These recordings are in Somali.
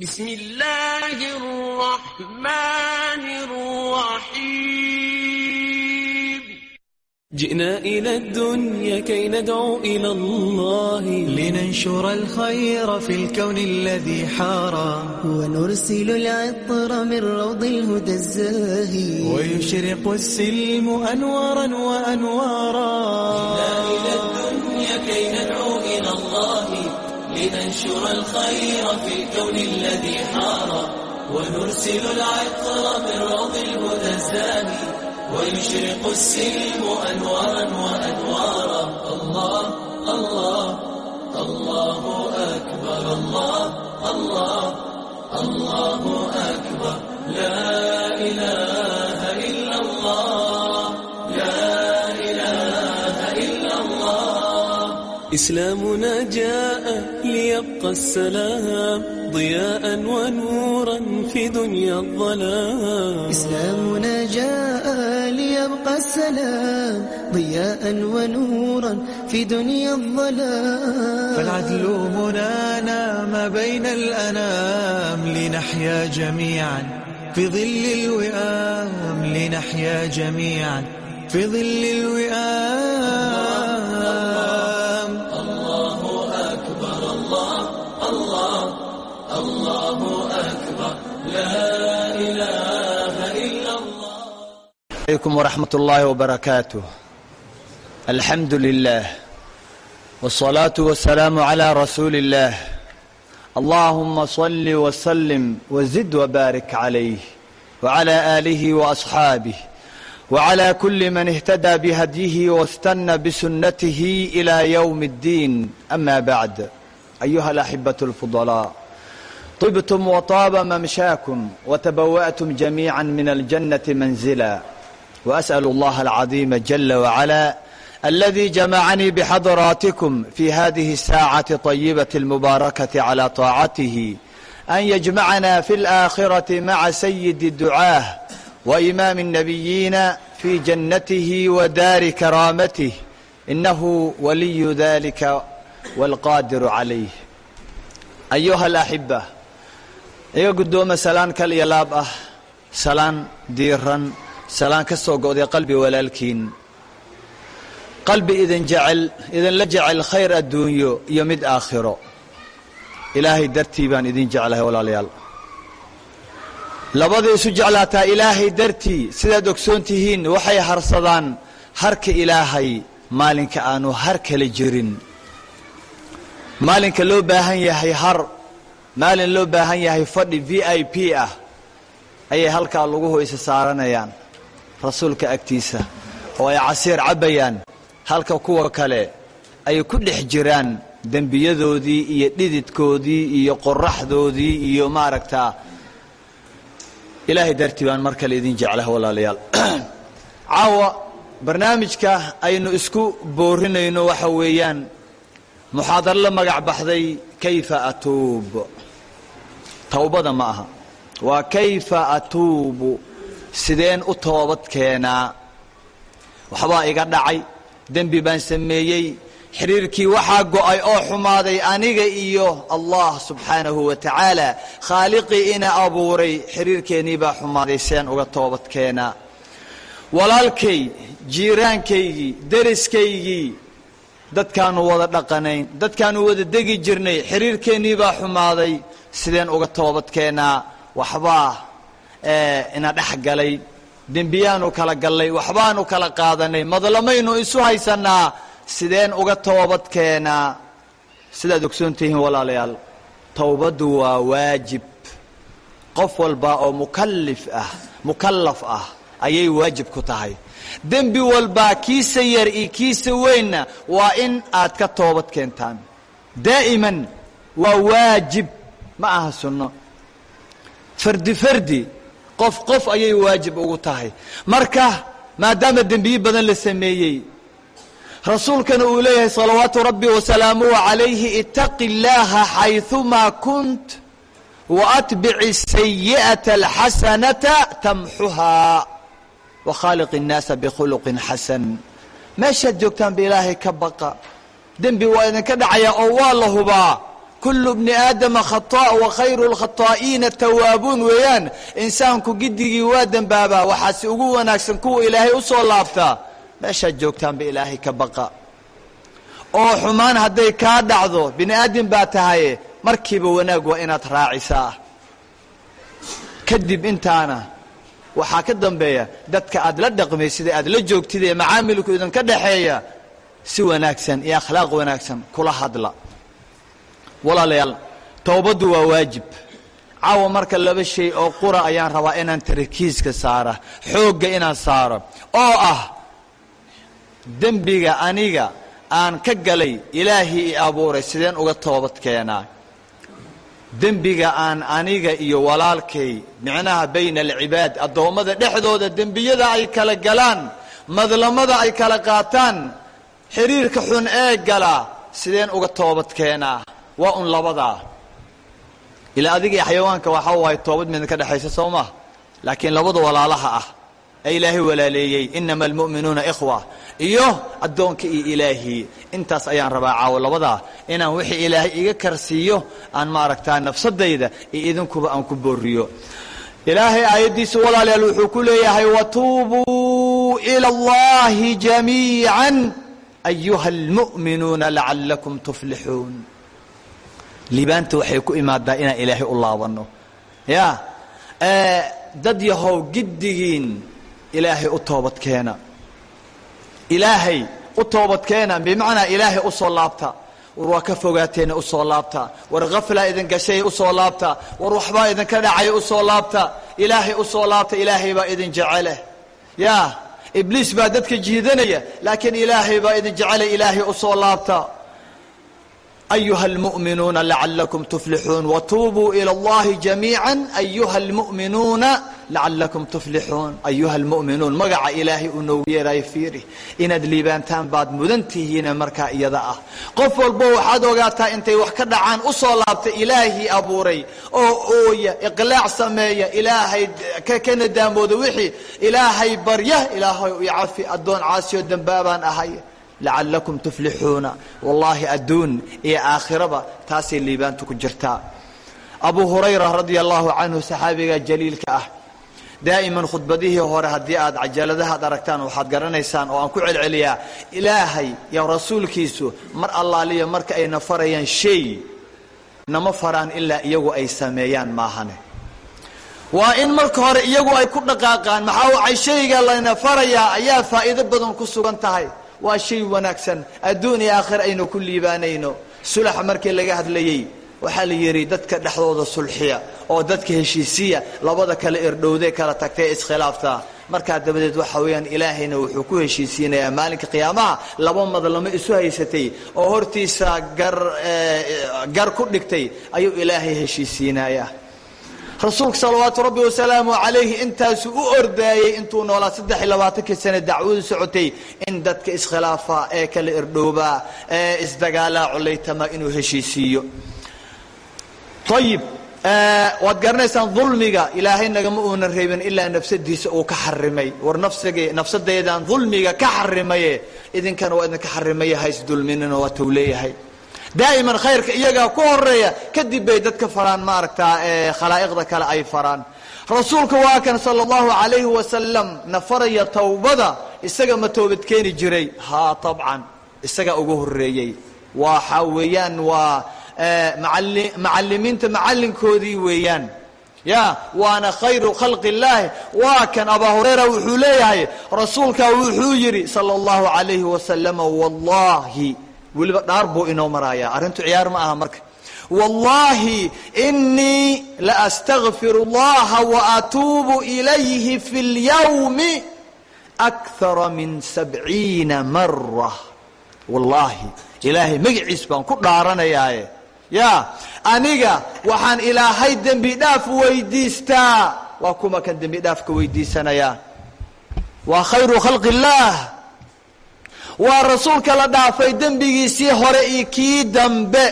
بسم الله الرحمن الرحيم جئنا إلى الدنيا كي ندعو إلى الله لننشر الخير في الكون الذي حارى ونرسل العطر من روض الهدى الزاهي ويشرق السلم أنوارا وأنوارا جئنا إلى الدنيا كي ندعو لننشر الخير في الكون الذي حار ونرسل العطر من روض الهدى الزاهي ويشرق السلم أنوارا وأنوارا الله الله الله أكبر الله الله الله أكبر لا إله إلا الله لا إله إلا الله إسلامنا جاء يبقى السلام ضياء ونورا في دنيا الظلام إسلامنا جاء ليبقى السلام ضياء ونورا في دنيا الظلام فالعدل منانا ما بين الأنام لنحيا جميعا في ظل الوئام لنحيا جميعا في ظل الوئام عليكم ورحمة الله وبركاته الحمد لله والصلاة والسلام على رسول الله اللهم صل وسلم وزد وبارك عليه وعلى آله وأصحابه وعلى كل من اهتدى بهديه واستنى بسنته إلى يوم الدين أما بعد أيها الأحبة الفضلاء طبتم وطاب ممشاكم وتبوأتم جميعا من الجنة منزلا وأسأل الله العظيم جل وعلا الذي جمعني بحضراتكم في هذه الساعة طيبة المباركة على طاعته أن يجمعنا في الآخرة مع سيد الدعاه وإمام النبيين في جنته ودار كرامته إنه ولي ذلك والقادر عليه أيها الأحبة iga guddooma salaan kal iyo laab ah salaan diiran salaan ka soo go'day qalbi walaalkiin. Qalbi idin jecel idinla jecel khayr adduunyo iyo mid aakhiro. Ilaahay dartii baan idin jeclahay walaalayaal. Labadii isu jeclaataa ilaahay dartii sidaad ogsoon tihiin waxay harsadaan harka ilaahay maalinka aanu har kala jirin. Maalinka loo baahan yahay har maalin loo baahan yahay fadhi v i p ah ayay halkaa laguhu isa saaranayaan rasuulka agtiisa oo ay casiir cabbayaan halka kuwa kale ay ku dhex jiraan dembiyadoodii iyo dhididkoodii iyo qoraxdoodii iyo maaragtaa ilaahay dartii baan mar kale idin jeclaha walaalayaal. Caawa barnaamijka aynu isku boorinayno waxa weeyaan muxaadaro la magac baxday kayfa atuub? Towbada ma aha. Waa kayfa atuubu sideen u toobad keenaa waxbaa iga dhacay. Dembi baan sameeyey. Xiriirkii waxaa go'ay oo xumaaday aniga iyo allah subxaanahu wa tacaala khaaliqii ina abuuray xiriirkeennii baa xumaaday sideen uga toobad keenaa walaalkay jiiraankaygii deriskaygii dadkaanu wada dhaqanayn dadkaanu wada degi jirnay xiriirkeennii baa xumaaday sideen uga toobadkeennaa waxbaa ina dhex galay. Dembiyaanu kala gallay waxbaanu kala qaadanay. Madlamaynu isu haysannaa. Sideen uga toobadkeenaa sidaad ogsoon tihiin walaalayaal towbaddu waa waajib. Qof walba oo mukallif ah mukallaf ah ayay waajib ku tahay. Dembi walbaa kiisa yar iyo kiisa weynna waa in aad ka toobad keentaan. Daa'iman waa waajib. Ma aha sunno. Fardi fardi qof qof ayay waajib ugu tahay marka maadaama dembiyo badan la sameeyey rasuulkana uu leeyahay salawaatu rabbi wasalaamuhu calayhi itaqi اllaha xayثumaa kunt waatbici الsayi'aةa alxasanata tamxuhaa wakhaaliq الnaasa bikhuluqin xasan meeshaad joogtaan ba ilaahay ka baqa dembi waa idinka dhacaya oo waa la hubaa kullu bni aadama khataa wa khayru lkhataa'iina tawaabuun weeyaan insaanku giddigii waa dembaabaa waxaase ugu wanaagsan kuwa ilaahay u soo laabtaa meeshaad joogtaanba ilaahay ka baqa oo xumaan hadday kaa dhacdo bini aadam baa tahaye markiiba wanaag waa inaad raacisaa kadib intaana waxaa ka dambeeya dadka aad la dhaqmaysida aad la joogtid ee macaamilku idinka dhaxeeya si wanaagsan iyo akhlaaq wanaagsan kula hadla walaalayaal towbaddu waa waajib. Caawa marka laba shay oo qura ayaan rabaa inaan tarakiiska saara xoogga inaan saaro. Oo ah dembiga aniga aan ka galay ilaahii i abuuray sideen uga toobad keenaa. Dembiga aan aniga iyo walaalkay micnaha bayna alcibaad addoommada dhexdooda dembiyada ay kala galaan madlamada ay kala qaataan xiriirka xun ee gala sideen uga toobad keenaa waa un labadaa ilaa adiga iyo xayawaanka waxaa waaye toobad midna ka dhexaysa soo maa laakiin labada walaalaha ah. Ee ilaahay walaaleeyey inama almu'minuuna ikhwa. Iyo addoonka iyo ilaahii intaas ayaan rabaa caawo labadaa inaan wixii ilaahay iga karsiiyo aan maaragtaa nafsadayda iyo idinkuba aan ku booriyo ilaahay aayaddiisa walaalayaal wuxuu ku leeyahay watuubuu ila allahi jamiican ayuha almu'minuuna lacallakum tuflixuun liibaanta waxay ku imaadaa inaan ilaahay u laabanno. Ya dad yahow giddigiin ilaahay u toobadkeena ilaahay u toobadkeena bimacnaa ilaahay u soo laabta. War waa ka fogaateena u soo laabta. War khaflaa idin gashay u soo laabta. War waxbaa idinka dhacay u soo laabta. Ilaahay u soo laabta ilaahay baa idin jecele. Ya ibliis baa dadka jiidanaya laakiin ilaahay baa idin jecele ilaahay u soo laabta أيها المؤمنون لعلكم تفلحون وتوبوا إلى الله جميعا أيها المؤمنون لعلكم تفلحون أيها المؤمنون مقع إلهي unoogeerayo fiiri inaad liibaantaan baad mudantihiina markaa iyada ah qof walbo waxaad ogaataa intay wax ka dhacaan u soo laabta ilaahii abuuray oo ooya iqlaac sameeya ilaahay ka nadaamooda wixii ilaahay barya ilaahay icafi addoon caasiyoo dembaabaan ahay lacalakum tuflixuuna wallaahi adduun iyo aakhiraba taasay liibaantu ku jirtaa abu hurayra radia allahu canhu saxaabiga jaliilka ah daa'iman khudbadihii hore haddii aad cajaladahaad aragtaan waxaad garanaysaan oo aan ku celceliyaa ilaahay iyo rasuulkiisu mar allaaliya marka ayna farayaan shay nama faraan ilaa iyagu ay sameeyaan maahane waa in marka hore iyagu ay ku dhaqaaqaan maxaa shayga layna farayaa ayaa faa'iido badan ku sugan tahay waa shay wanaagsan. Adduun iyo aakhira aynu ku liibaanayno. Sulaxa markii laga hadlayey waxaa la yidhi dadka dhexdooda sulxiya oo dadka heshiisiya labada kale erdhowdee kala tagtay iskhilaaftaa. Markaa dabadeed waxa weeyaan ilaahayna wuxuu ku heshiisiinayaa maalinka qiyaamaha. Laba madlamo isu haysatay oo hortiisa gar gar ku dhigtay ayuu ilaahay heshiisiinayaa rasuulka salawaatu rabbi wasalaamu calayhi intaasuu u ordaayey intuu noolaa saddex iyo labaatankii sane dacwadu socotay in dadka iskhilaafa ee kala irdhoobaa ee isdagaalaa colaytama inuu heshiisiiyo. Ayib waad garanaysaan dulmiga ilaahay nagama uunan reebin ilaa nafsadiisa uu ka xarimay. War nafsigi nafsadeedaan dulmiga ka xarimaye idinkana waa idinka xarimaya hays dulminina waa tou leeyahay daa'iman khayrka iyagaa ku horreeya kadib bay dadka faraan maaragtaa khalaa'iqda kale ay faraan rasuulka waa kan sala allahu calayhi wasalam na faraya towbada isaga ma toobad keeni jiray haa tabcan isagaa ugu horeeyey waxa weeyaan waa macalimiinta macallinkoodii weeyaan ya waana khayru khalqi illaahi waa kan abaa wuxuu leeyahay rasuulkaa wuxuu yidhi sala allahu calayhi wasalama wallahi weliba dhaar buu inoo marayaa arrintu ciyaar ma aha marka wallaahi inii laastagfiru اllaha waatuubu ilayhi fi اlyawmi akara min sabciina mara wallaahi ilaahay magaciis baan ku dhaaranayaaye ya aniga waxaan ilaahay dembi dhaaf weydiistaa waa kuma kan dembi dhaafka weydiisanayaa waa khayru khalqi اllah waa rasuulka la dhaafay dembigiisii hore iyo kii dambe.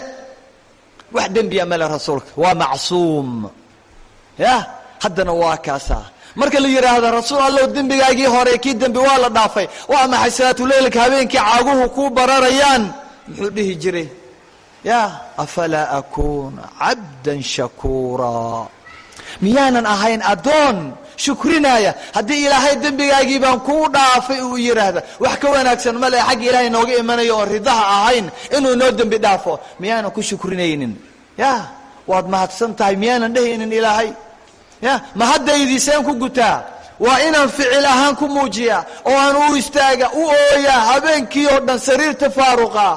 Wax dembiya male rasuulka. Waa macsuum. Ya haddana waa kaasaa. Marka la yidhaahdo rasuul allow dembigaagii hore kii dembi waa la dhaafay waa maxay salaatuleylka habeenkii caaguhu ku bararayaan? Muxuu dhihi jiray. Ya afalaa akuuna cabdan shakuuraa. Miyaanan ahayn addoon shukrinaya. Haddii ilaahay dembigaagii baan kuu dhaafay uu yidhaahda wax ka wanaagsan ma le xagga ilaahay nooga imanayo oon ridaha ahayn inuu noo dembi dhaafo miyaanan ku shukrinaynin ya waad mahadsan tahay miyaanan dhehaynin ilaahay? Ya ma haddaydii seen ku gutaa? Waa inaan ficil ahaan ku muujiya oo aan u istaaga u ooyaa habeenkii oo dhan sariirta faaruqa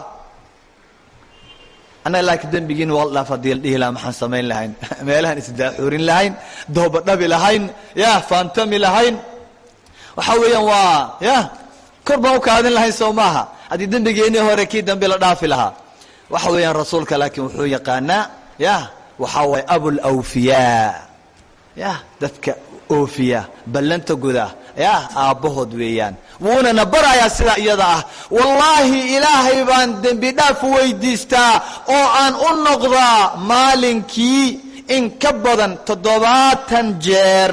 annaga laakiin dembigiina waa la dhaaf haddii la dhihi lahaa maxaan samayn lahayn. Meelahaan isdaaxuurin lahayn dooba dhabi lahayn ya faantami lahayn. Waxa weeyaan waa ya kor baan u kaadin lahayn soo maaha. Haddii dembigeennii hore kii dambe la dhaafi lahaa. Waxa weeyaan rasuulka laakiin wuxuu yaqaanaa ya waxaa waaya abulawfiyaa ya dadka oofiya ballanta guda. Ya aabbahood weeyaan wuunana barayaa sidaa iyada ah. Wallaahi ilaahay baan dembi dhaaf weydiistaa oo aan u noqdaa maalinkii in ka badan toddobaatan jeer.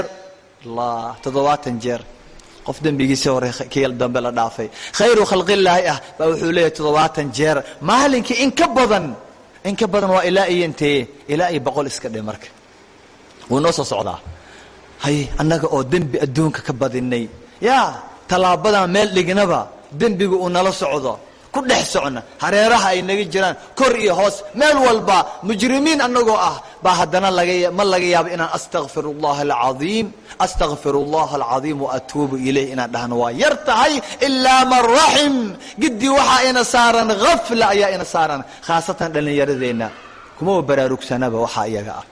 Allah toddobaatan jeer. Qof dembigiisii hore kii dambe la dhaafay. Khayru khalqillaahi ah baa wuxuu leeyahay toddobaatan jeer. Maalinkii in ka badan in ka badan waa ilaa iyo intee? Ilaa iyo boqol iska dhe marka. Wuu noo soo socdaa. Hay annaga oo dembi adduunka ka badinay. Ya tallaabadan meel dhignaba dembiga uu nala socdo ku dhex socna hareeraha ay naga jiraan kor iyo hoos meel walba mujrimiin annagoo ah baa haddana laga ma laga yaabo inaan astakfir اllaha alcaiim astakfir اllaha alcadiim waatuubu ilayh inaan dhahno. Waa yar tahay ilaa man raxim gidii waxaa ina saaran hafla ayaa ina saaran khaasatan dhallinyaradeenna kumaba baraarugsanaba waxaa iyaga ah.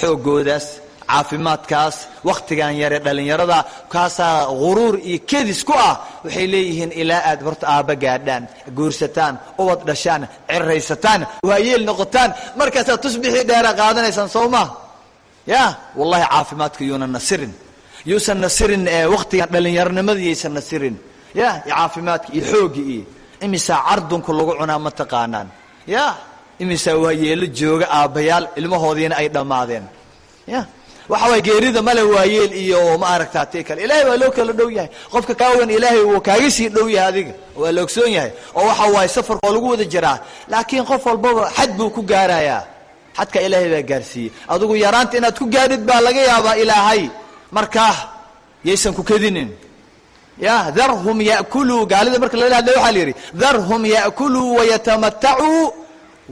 Xoogoodaas caafimaadkaas wakhtigan yare dhallinyarada kaasaa huruur iyo kedis ku ah waxay leeyihiin ilaa aad horta aabba gaadhaan guursataan ubad dhashaan ciraysataan waayeel noqotaan. Markaasaad tusbixii dheera qaadanaysaan soo maa ya wallahi caafimaadka yuuna nasirin. Yuusan nasirin wakhtigan dhallinyaronimada yaysan nasirin. Ya caafimaadka iyo xooga iyo imisaa cardunku lagu cunaa ma taqaanaan. Ya imisaa waayeelo jooga aabbayaal ilmahoodiina ay dhammaadeen. Ya waxa waay geerida male waayeel iyo ma aragtaa ti kale. Ilahay waa loo kala dhow yahay. Qofka kaa weyn ilaahay wuu kaaga sii dhow yahay adiga. Waa la ogsoon yahay. Oo waxa waaye safarka oo lagu wada jiraa. Laakiin qof walbaba xad buu ku gaarayaa. Xadka ilaahay baa gaarsiiyey. Adigu yaraanta inaad ku gaadhid baa laga yaabaa ilaahay. Markaa yaysan ku kadinin ya darhum yakuluu. Gaalida marka lala hadlay waxaa la yidhi darhum yaakuluu wayatamatacuu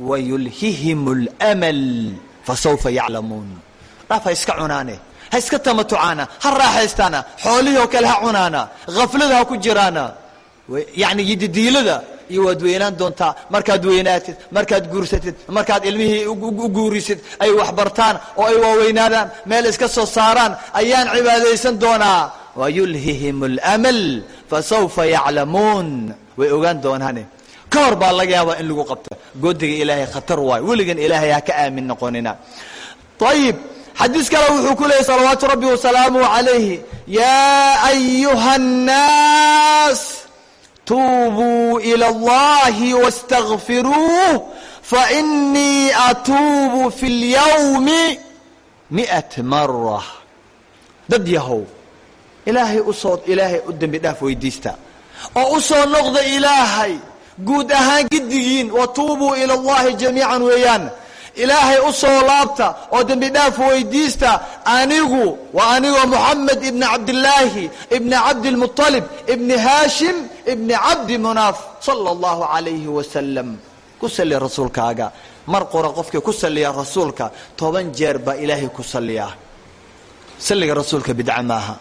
wayulhihim اlmal fasawfa yaclamuun dhaaf ha iska cunaane ha iska tamatucaana ha raaxaystaana xoolihii oo kale ha cunaana haflada ha ku jiraana. Yani yididiilada iyo waad weynaan doontaa markaad weynaatid markaad guursatid markaad ilmihii u guurisid ay waxbartaan oo ay waaweynaadaan meel iska soo saaraan ayaan cibaadaysan doonaa. Wayulhihim اlmal fasawfa yaclamuun. Way ogaan doonaane ka hor baa laga yaabaa in lagu qabto. Goodiga ilaahay khatar waayo weligan ilaahay ha ka aamin noqonina. Ayib xadiis kale wuxuu ku leeyay salawaatu rabbi wasalaamuh calayhi yaa ayuha annaas tuubuu ila allahi wastakfiruuh fainii atuubu fi اlyawmi miat mara dad yahow ilaahay u soo ilaahay u dembi dhaaf weydiista. Oo u soo noqda ilaahay guud ahaan giddigiin watuubuu ila اllahi jamiican weeyaan ilaahay u soo laabta oo dembi dhaaf weydiista anigu waa anigoo moxamed ibni cabdillaahi ibni cabdilmuطalib ibni haashim ibni cabdi munaaf sala allahu calayhi wasalam ku salli rasuulkaaga. Mar qora qofkii ku salliya rasuulka toban jeer baa ilaahay ku salliyaa salliga rasuulka bidca maaha.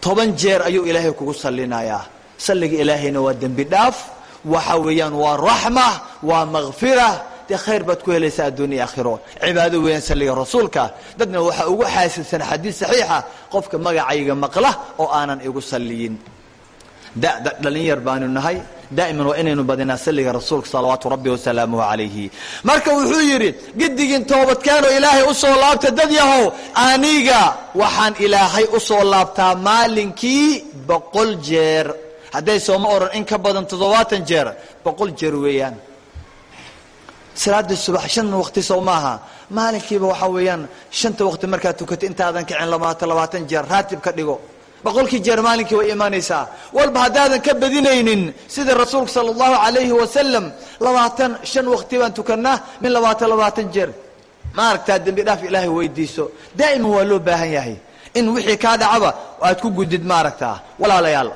Toban jeer ayuu ilaahay kugu sallinayaa salliga ilaahayna waa dembi dhaaf. Waxa weeyaan waa raxma waa makfira dee khayr baad ku helaysaa adduuniya aakhiro cibaado weeyaan salliga rasuulka. Dadna waxaa ugu xaasilsan xadiis saxiixa qofka magacayga maqla oo aanan igu salliyin. Da'da dhalinyar baanu nahay. Daa'iman waa inaynu badinaa salliga rasuulka salawaatu rabbi wasalaamuhu calayhi. Marka wuxuu yidhi giddigiin toobadkeenoo ilaahay u soo laabta dad yahow aniga waxaan ilaahay u soo laabtaa maalinkii boqol jeer. Hadday sooma odhan in ka badan toddobaatan jeer. Boqol jeer weeyaan salaada subax shan waqti sow maaha. Maalinkiiba waxaa weeyaan shanta waqti markaad tukato intaadan kicin labaatan labaatan jeer raatib ka dhigo. Boqolkii jeer maalinkii way imanaysaa walba haddaadan ka badinaynin sida rasuulka sala allahu calayhi wasalam labaatan shan waqti baan tukanaa min labaatan labaatan jeer. Ma aragtaa dembi dhaaf ilaahay weydiiso. Daa'iman waa loo baahan yahay. In wixii kaa dhacaba aad ku gudid ma aragtaa. Walaalayaal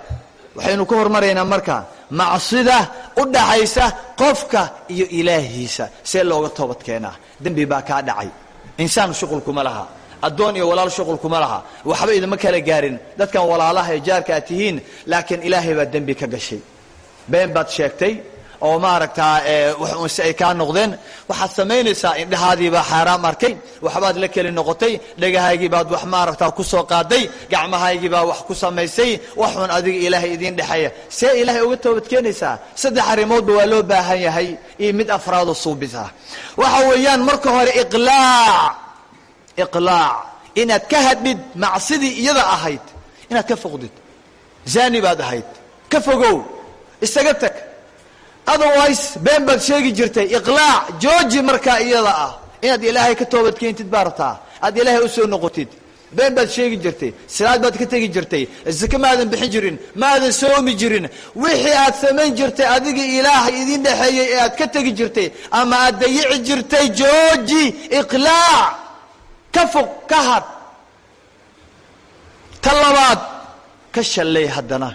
waxaynu ka hormaraynaa marka macsida u dhaxaysa qofka iyo ilaahiisa. See looga toobad keenaa. Dembi baa kaa dhacay. Insaan shuqulkuma laha. Addoon iyo walaal shuqulkuma laha. Waxba idama kala gaarin. Dadkan walaalaha ee jaarka aad tihiin laakiin ilaahay baa dembi ka gashay. Been baad sheegtay oo maaragtaa si ay kaa noqdeen waxaad samaynaysaa indhahaadiibaa xaaraam arkay waxbaad la keli noqotay dhegahaygiibaad wax maaragtaa ku soo qaaday gacmahaygiibaa wax ku samaysay waxun adiga ilaahay idiin dhexeeya. See ilaahay uga toobad keenaysaa saddex arrimoodba waa loo baahan yahay iyo mid afraadoo suubis ah waxa weeyaan marka hore iqlaac. Iqlaac. Inaad ka hadhid macsidii iyada ahayd inaad ka foqdid. Zani baad ahayd. Ka fogow. Isaga tag otherwise been baad sheegi jirtay. Iqlaac jooji markaa iyada ah. Inaad ilaahay ka toobad keentid baa rabtaa. Aad ilaahay u soo noqotid. Been baad sheegi jirtay. Salaad baad ka tegi jirtay. Zake maadan bixin jirin. Maadan soomi jirin. Wixii aad samayn jirtay adigii ilaahay idiin dhexeeyey ee aad ka tegi jirtay ama aad dayici jirtay jooji iqlaac ka fog ka had. Ta labaad ka shallay haddana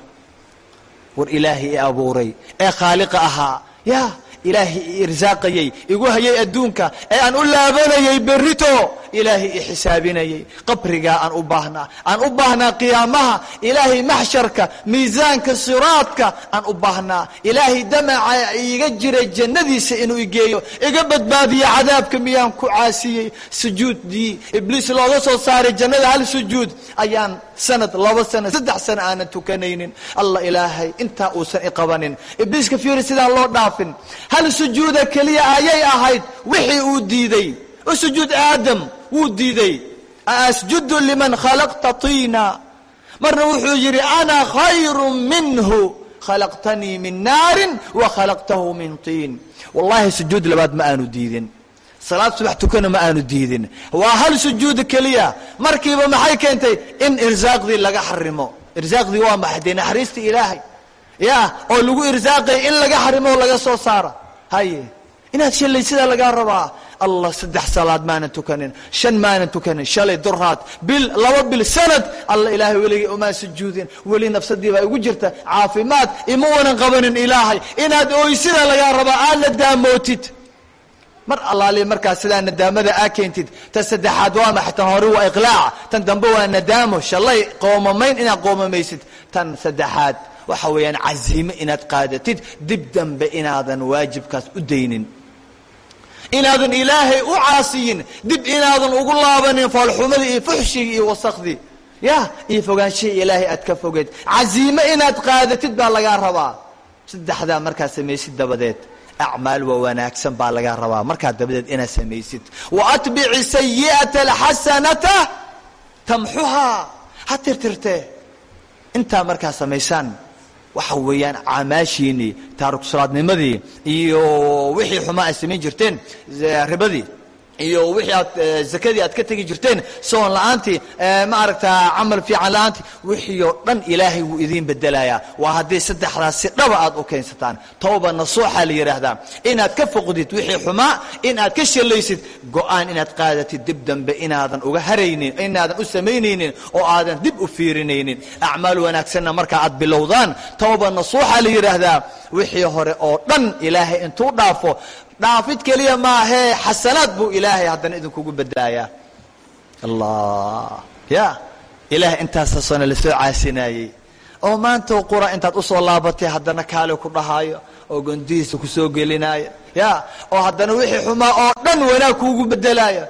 war ilaahay i abuuray. Ee khaaliqa ahaa ya ilaahay i irsaaqayey igu hayay adduunka ee aan u laabanayay berrito. Ilaahay i xisaabinayay qabrigaa aan u baahnaa aan u baahnaa qiyaamaha. Ilaahay maxsharka miisaanka siraadka aan u baahnaa. Ilaahay damaca iiga jiray jannadiisa inuu igeeyo iga badbaadiyo cadaabka miyaan ku caasiyey. Sujuuddii ibliis looga soo saaray jannada hal sujuud ayaan sanad laba sana saddex sana aanan tukanaynin. Allah ilaahay intaa uusan iqabanin ibliiska fiiri sidaan loo dhaafin hal sujuuda keliya ayay ahayd wixii uu diiday. Sujuud aadam wuu diiday. Asjudu liman khalaqta tiina. Marna wuxuu yidhi ana khayru minhu. Khalaqtanii min naarin wa khalaqtahu min tiin. Wallahi sujuud labaad ma aanu diidin. Salaad subax tukana ma aanu diidin. Waa hal sujuuda keliya. Markiiba maxay keentay? In irsaaqdii laga xarimo. Irsaaqdii waa maxay naxariistii ilaahay. Ya oo lagu irsaaqaya in laga xarimo oo laga soo saaro haye inaad shalay sidaa lagaa rabaa? Allah saddex salaad maanan tukanin shan maanan tukanin shalay duraad bil laba bil sanad. Allah ilaahay weligay umaa sujuudin. Weli nafsadii baa igu jirta. Caafimaad ima wanan qabanin ilaahay. Inaad ooysida lagaa rabaa aad la daamootid. Mar allaali markaas sidaa nadaamada aa keentid tan saddexaad waa maxay? Tan hore waa iqlaaca tan dambe waa nadaamo. Shalay qoomamayn inaad qoomamaysid tan saddexaad waxa weeyaan casiime inaad qaadatid dib dambe inaadan waajibkaas u daynin. Inaadan ilaahay u caasiyin dib inaadan ugu laabanin foolxumadii iyo fuxshigii iyo wasakdii ya iyo fogaanshihii ilaahay aad ka fogeed. Casiime inaad qaadatid baa lagaa rabaa. Saddexdaa markaad samaysid dabadeed acmaal waa wanaagsan baa lagaa rabaa. Markaa dabadeed inaad samaysid. Wa atbici sayi'ata alxasanata tamxuhaa. Ha tirtirtee intaa markaa samaysaan waxa weeyaan camaashiinii taarikusalaadnimadii iyo wixii xumaa ay samayn jirteen ribadii iyo wixii aad zakadii aad ka tegi jirteen soon la'aantii ma aragtaa camal fiican la'aantii wixii oo dhan ilaahay wuu idiin bedelayaa. Waa haddii saddexdaas si dhaba aad u keensataan. Tawba nasuuxa la yidhaahdaa. Inaad ka foqdid wixii xumaa in aad ka shalaysid go'aan inaad qaadatid dib dambe inaadan uga haraynin inaadan u samaynaynin oo aadan dib u fiirinaynin. Acmaal wanaagsanna markaa aad bilowdaan. Tawba nasuuxa la yidhaahdaa. Wixii hore oo dhan ilaahay intuu dhaafo dhaafid keliya maahee xasanaad buu ilaahay haddana idinkugu bedelayaa. Allah ya ilaahay intaasa sano la soo caasinaayey. Oo maanta qura intaad u soo laabatay haddana kaale ku dhahaayo oo gondihiisa ku soo gelinaayo. Ya oo haddana wixii xumaa oo dhan wanaag kuugu bedelaayo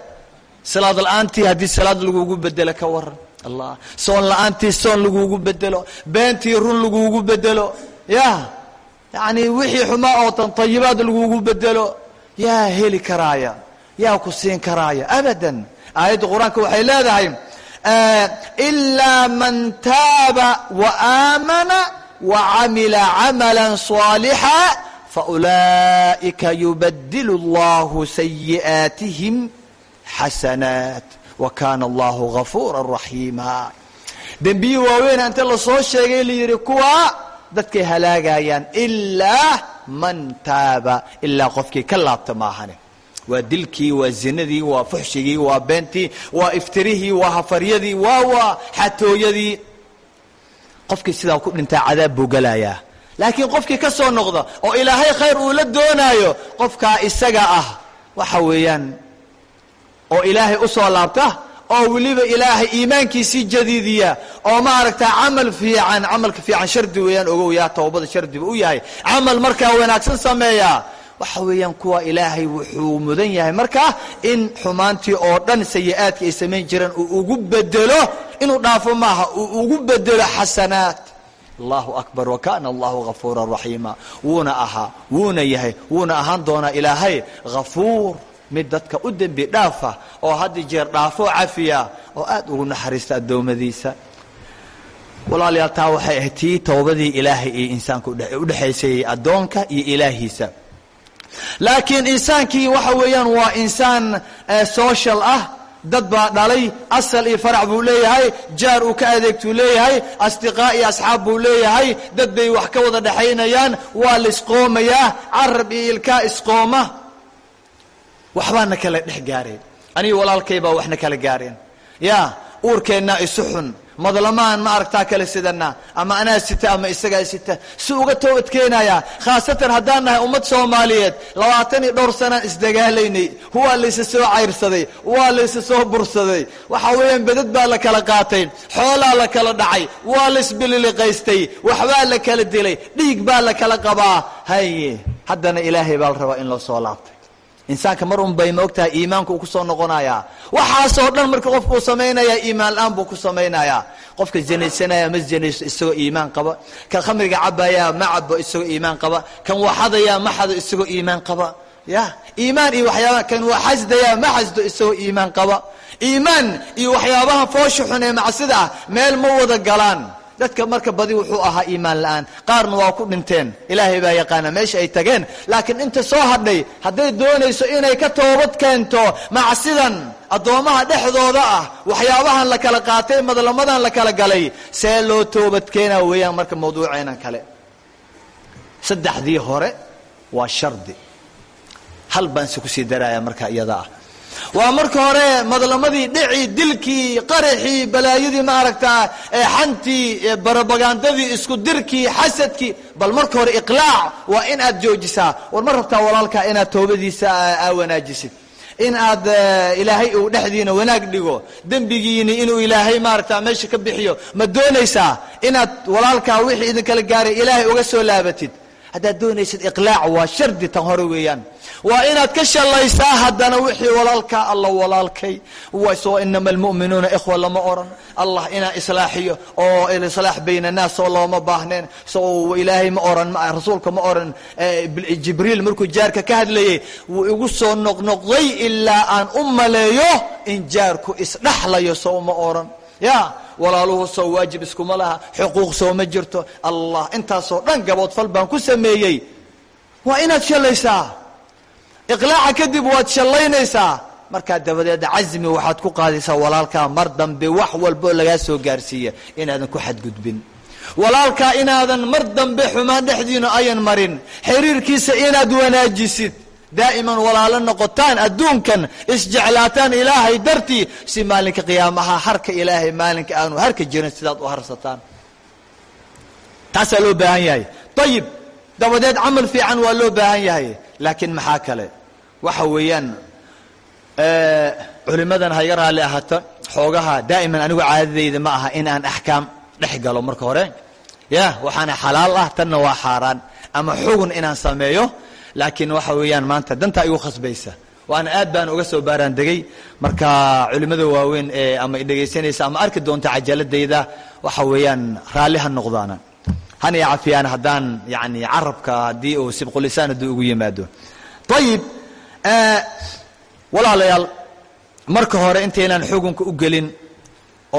salaad la'aantii haddii salaad lagugu bedelo ka waran allah soon la'aantii soon lagugu bedelo. Beentii run lagugu bedelo. Ya yacni wixii xumaa oo tan tayibaad lagugu bedelo yaa heli karaaya yaa ku siin karaaya abadan. Aayadda qur'aanka waxay leedahay ilaa man taaba wa aamana wa camila camala صaalixa faulaa'ika yubadilu اllahu sayi'aatihim xasanaat wa kana allahu gafuura raxiima dembiyi waaweyn inta la soo sheegay la yidhi kuwaa dadkay halaagayaan ilaa man taaba ilaa qofkii ka laabta maahane waa dilkii waa zinadii waa fuxshigii waa beentii waa iftirihii waa hafaryadii waa waa xatooyadii. Qofkii sidaa ku dhintaa cadaab buu gelayaa laakiin qofkii ka soo noqda oo ilaahay khayr uu la doonaayo qofkaa isaga ah. Waxa weeyaan oo ilaahay u soo laabta oo weliba ilaahay iimaankiisii jadiidiya oo maaragtaa camal fiican camalka fiican shardi weeyaan ogow yaa towbada shardiba u yahay. Camal markaa wanaagsan sameeya. Waxa weeyaan kuwa ilaahay wuxuu mudan yahay markaa in xumaantii oo dhan sayi-aadka ay samayn jireen uu ugu bedelo inuu dhaafo maaha uu ugu bedelo xasanaat allahu akbar wakana allahu gafuura raxiima wuuna ahaa wuuna yahay wuuna ahaan doonaa ilaahay hafuur mid dadka u dembi dhaafa oo haddi jeer dhaafoo cafiya oo aad ugu naxariista addoommadiisa walaalayaal taa waxay ahayd tii towbadii ilaahay iyo insaanka udhexaysayey addoonka iyo ilaahiisa. Laakiin insaankii waxa weeyaan waa insaan social ah. Dad baa dhalay asal iyo farac buu leeyahay jaar uu ka adeegtuu leeyahay asdiqaa iyo asxaab buu leeyahay. Dad bay wax ka wada dhexaynayaan waa la isqoomayaa carab iyo ilkaa isqooma waxbaana kala dhex gaareen. Aniga walaalkay baa waxna kala gaareen. Ya uurkeennaa isu xun. Madlamaan ma aragtaa kale sidana ama anaa sita ama isagaa sita? Si uga toobadkeenayaa khaasatan haddaan nahay ummad soomaaliyeed labaatan iyo dhowr sanaan isdagaalaynay waa laysa soo cayrsaday waa laysa soo bursaday. Waxa weeyaan bedad baa la kala qaatay xoolaa la kala dhacay waa laisbililiqaystay waxbaa la kala dilay dhiig baa la kala qabaa. Haye haddana ilaahay baa la rabaa in loo soo laabtay insaanka mar un bay maogtahay iimaanka uu ku soo noqonayaa waxaasoo dhan marka qofka uu samaynayaa iimaan la'aan buu ku samaynayaa qofka janaysanaya ma janayso isagoo iimaan qaba. Kan khamriga cabayaa ma cabo isagoo iimaan qaba. Kan waxadayaa ma xado isagoo iimaan qaba. Ya iimaan iyo waxyaabaa kan waa xasdayaa ma xasdo isagoo iimaan qaba. Iimaan iyo waxyaabaha foosha xun ee macsida ah meel ma wada galaan dadka marka badi wuxuu ahaa iimaan la'aan. Qaarna waa ku dhinteen. Ilaahay baa yaqaana meesha ay tageen. Laakiin inta soo hadhay hadday doonayso inay ka toobad keento macsidan addoommaha dhexdooda ah waxyaabahan la kala qaatay madlamadan la kala galay see loo toobad keenaa weeyaan marka mawduuceenan kale. Saddexdii hore waa shardi. Hal baan si ku sii daraya marka iyada ah waa marka hore madlamadii dhicii dilkii qaraxii balaayadii ma aragtaa xantii barabagandadii isku dirkii xasadkii bal marka hore iqlaac waa in aad joojisaa. War ma rabtaa walaalkaa inaad toobadiisa aa wanaajisid. In aad ilaahay uu dhexdiina wanaag dhigo. Dembigiini inuu ilaahay maaragtaa meesha ka bixiyo. Ma doonaysaa inaad walaalkaa wixii idinkala gaaray ilaahay uga soo laabatid haddaad doonaysid iqlaac waa shardi tan hore weeyaan. Waa inaad ka shalaysaa haddana wixii walaalkaa alla walaalkay. Soo inama almu'minuuna ikhwa lama oran. Allah inaa islaaxiyo oo islaax bayna annaas oo looma baahneen. So ilaahay ma oran rasuulka ma oran. Jibriil markuu jaarka ka hadlayay wuu igu soo noqnoqday ilaa aan u maleeyo in jaarku isdhaxlayo soo ma oran. Ya walaaluhu soo waajib iskuma laha xuquuq soo ma jirto. Allah intaasoo dhan gaboodfal baan ku sameeyey. Waa inaad shalaysaa iqlaaca kadib waad shallaynaysaa. Markaa dabadeed casmi waxaad ku qaadaysaa walaalkaa mar dambe wax walboo lagaa soo gaarsiiya inaadan ku xadgudbin. Walaalkaa inaadan mar dambe xumaan dhexdiina ayan marin. Xiriirkiisa inaad wanaajisid daa'iman walaalo noqotaan adduunkan isjeclaataan ilaahay dartii si maalinka qiyaamaha harka ilaahay maalinka aanu harka jirin sidaad u harsataan taasaa loo baahan yahay ayib dabadeed camal fiican waa loo baahan yahay laakiin maxaa kale waxa weeyaan culimadan ha iga raalli ahaato xoogaha daa'iman anigu caadadayda ma aha in aan axkaam dhex galo marka hore ya waxaana xalaal ah tanna waa xaaraan ama xugun inaan sameeyo laakiin waxa weeyaan maanta dantaa igu khasbaysa. Waana aad baan uga soo baaraan degay marka culimmada waaweyn ee ama dhegaysanaysa ama arki doonta cajaladayda waxa weeyaan raalli ha noqdaana. Hana cafiyaan haddaan yani carabka haddii uu sibqulisaan hadduu ugu yimaado. Ayib walaalayaal marka hore intaynan xukunka u gelin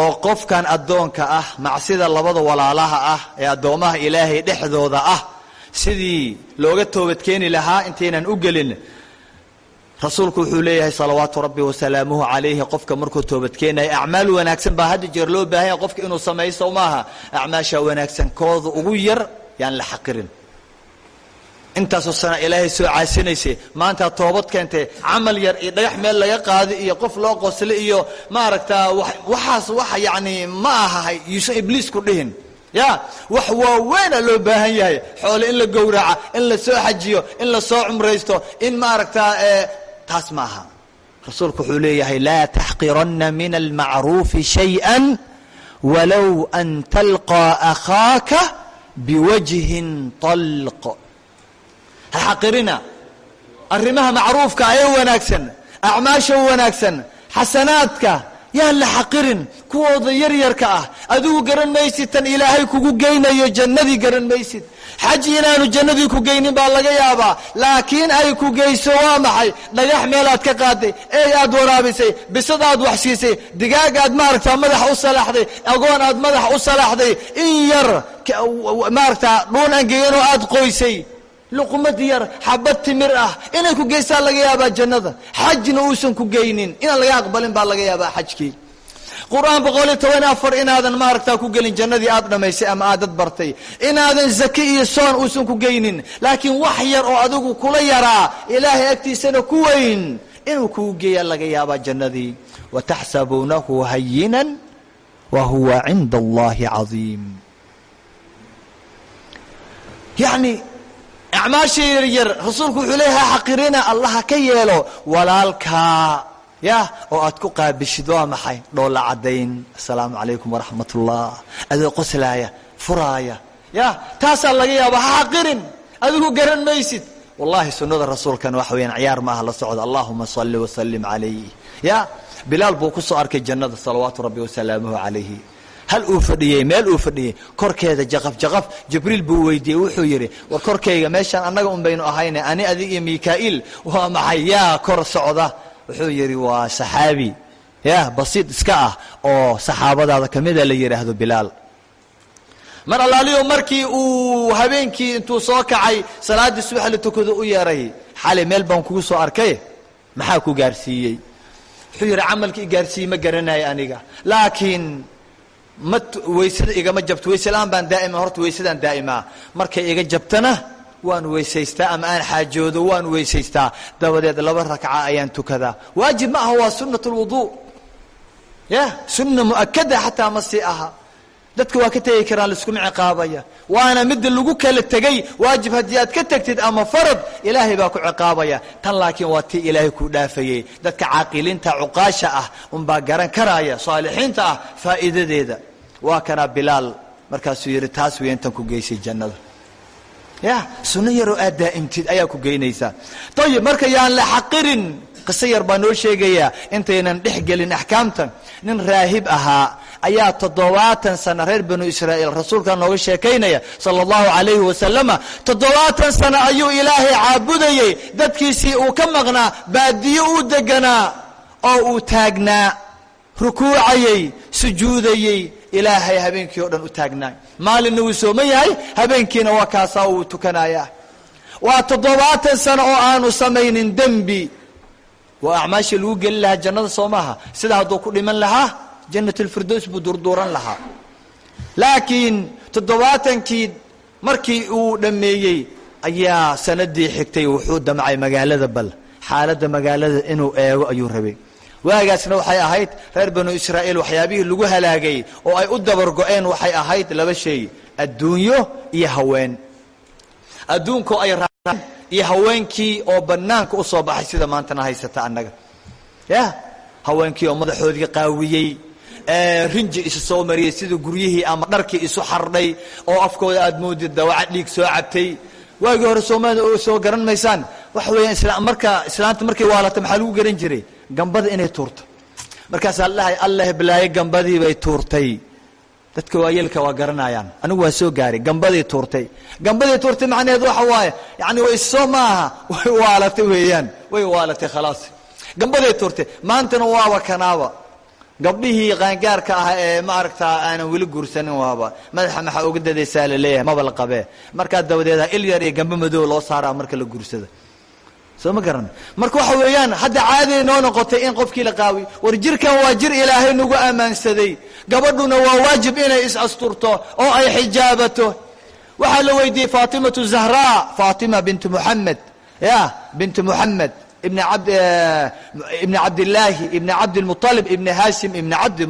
oo qofkan addoonka ah macsida labada walaalaha ah ee addoommaha ilaahay dhexdooda ah sidii looga toobadkeeni lahaa intaynan u gelin rasuulku wuxuu leeyahay salawaatu rabbi wasalaamuhu calayhi. Qofka markuu toobadkeenaya acmaal wanaagsan baa hadda jeer loo baahanya qofka inuu samaysto maaha. Acmaasha wanaagsan kooda ugu yar yaan la xaqirin. Intaasoo sana ilaahay soo caasinaysay maanta toobad keentay camal yar iyo dhagax meel laga qaado iyo qof loo qosle iyo maaragtaa waxaas waxa yacni ma aha yuusan ibliisku dhihin ya wax waaweena loo baahan yahay. Xoole in la gowraca in la soo xajiyo in la soo cumraysto in maaragtaa taas ma aha. Rasuulku wuxuu leeyahay laa taxqiranna min almacruufi shayئa walow an talqaa akhaaka biwajhin طalq ha xaqirina. Arrimaha macruufka ee wanaagsan acmaasha wanaagsan xasanaadka yaan la xaqirin kuwooda yaryarka ah adigu garan maysid tan ilaahay kugu geynayo jannadii garan maysid. Xaji inaanu jannadii ku geynin baa laga yaabaa laakiin ay ku geyso waa maxay? Dhagax meelaad ka qaaday eey aad waraabisay bisad aad wax siisay digaag aad maaragtaa madax u salaaxday agoon aad madax u salaaxday in yar maaragtaa dhuun angeganoo aad qoysay luqmad yar xabad timir ah inay ku geystaan laga yaabaa jannada. Xajna uusan ku geynin inaan laga aqbalin baa laga yaabaa xajkii. Qur'aan boqol iyo toban afar inaadan maaragtaa ku gelin jannadii aad dhammaysay ama aadad bartay. Inaadan zake iyo soon uusan ku geynin. Laakiin wax yar oo adigu kula yaraa ilaahay agtiisana ku weyn inuu kugu geeyaa laga yaabaa jannadii. Wataxsabuunahu hayinan wa huwa cinda allahi cadiim. Yani acmaasha yaryar rasuulku wuxuu leeyahay xaqirina allaha ka yeelo. Walaalkaa yah oo aad ku qaabishid waa maxay? Dhoolla caddayn. Assalaamu calaykum waraxmat ullah adoo qoslaaya furaaya yah taasaa laga yaaba ha xaqirin adigu garan maysid. Wallahi sunnada rasuulkana waxa weyaan ciyaar maaha la socda. Allahuma salli wasalim calayh ya bilaal buu ku soo arkay jannada salawaatu rabbi wasalaamuhu calayhi hal uu fadhiyey meel uu fadhiyey korkeeda jaqaf jaqaf jibriil buu weydiiyey wuxuu yidhi war korkayga meeshaan annaga un baynu ahayne ani adig iyo mikaa'iil waa maxay? Yaa kor socda. Wuxuu yidhi waa saxaabi. Ya basiid iska ah oo saxaabadaada kamida la yidhaahdo bilaal. Mar allaaliyo markii uu habeenkii intuu soo kacay salaaddii subax la tukado u yeeray xalay meel baan kugu soo arkay? Maxaa ku gaarsiiyey? Wuxuu yidhi camalkii gaarsiiyey ma garanayo aniga laakiin ma weysada igama jabto weyse la'aan baan daa'ima horta weysadaan daa'imaa markay iga jabtana waan weysaystaa ama aan xaajoodo waan weysaystaa. Dabadeed laba rakca ayaan tukadaa waajib ma aha waa sunat lwuduu ya sunna mu'akada xataa ma sii aha. Dadka waa ka tegi karaan laiskuma ciqaabaya. Waana midda lagu kala tegay waajib haddii aad ka tegtid ama farad ilaahay baa ku ciqaabaya. Tan laakiin waa tii ilaahay ku dhaafayey. Dadka caaqiliinta cuqaasha ah unbaa garan karaya saalixiinta ah faa'iidadeeda waa kanaa bilaal. Markaasuu yidhi taas weyan tan ku geysay jannada. Ya sunno yaroo aad daa'imtid ayaa ku geynaysaa ayib marka yaan la xaqirin qiso yar baa noo sheegayaa intaynan dhex gelin axkaamtan. Nin raahib ahaa ayaa toddobaatan sano reer banu israa'iil rasuulka nooga sheekaynaya sala allahu calayhi wasalama toddobaatan sano ayuu ilaahay caabudayey dadkiisii uu ka maqnaa baadiyo uu deganaa oo uu taagnaa rukuucayey sujuudayey ilaahay habeenkii oo dhan u taagnaay maalinna wuu sooman yahay habeenkiina waa kaasaa uu tukanaya waa toddobaatan sano oo aanu samaynin dembi. Waa acmaashii lagu geli lahaa jannada soo sida hadduu ku dhiman lahaa jannat lfirdows buu durduuran lahaa. Laakiin toddobaatankii markii uu dhammeeyey ayaa sanadii xigtay wuxuu damcay magaalada bal. Xaaladda magaalada inuu eego ayuu rabay waagaasna waxay ahayd reer banu israa'iil waxyaabihii lagu halaagay oo ay u dabargo-een waxay ahayd laba shay adduunyo iyo haween. Adduunkoo ay raaceen iyo haweenkii oo bannaanka u soo baxay sida maantana haysata annaga. Ya haweenkii oo madaxoodii qaawiyey rinji isu soo mariyey sida guryihii ama dharkii isu xardhay oo afkooda aad moodid dawaca dhiig soo cabtay. Waagii hore soomaalida oo soo garan maysaan? Waxa weeyaan marka islaanta markay waalata maxaa lagu garan jiray gambada inay tuurto. Markaasaa la dhahay allah balaaye gambadii bay tuurtay. Dadka waayeelka waa garanayaan. Anigu waa soo gaaray gambaday tuurtay. Gambaday tuurtay macnaheed waxa waaye yani way soo maaha way waalatay weeyaan way waalatay khalaas. Gambaday tuurtay maantana waaba kanaaba. Gabdhihii qaangaarka ah ee maaragtaa aanan weli guursanin waaba. Madaxa maxaa uga dadaysaa la leeyahay maba la qabee. Markaa dabadeeda il yar iyo gambe madow loo saaraa marka la guursada soo ma garan. Marka waxa weeyaan hadda caadiay noo noqotay in qofkii la qaawiy war jirkan waa jir ilaahay nagu ammaansaday gabadhuna waa waajib inay is-asturto oo ay xijaabato. Waxaa la weydiiyey faatimatu zahraa faatima bintu muxamed ya bintu muxamed abd ibni cabdillaahi ibni cabdilmualib ibni hashim ibni cabdi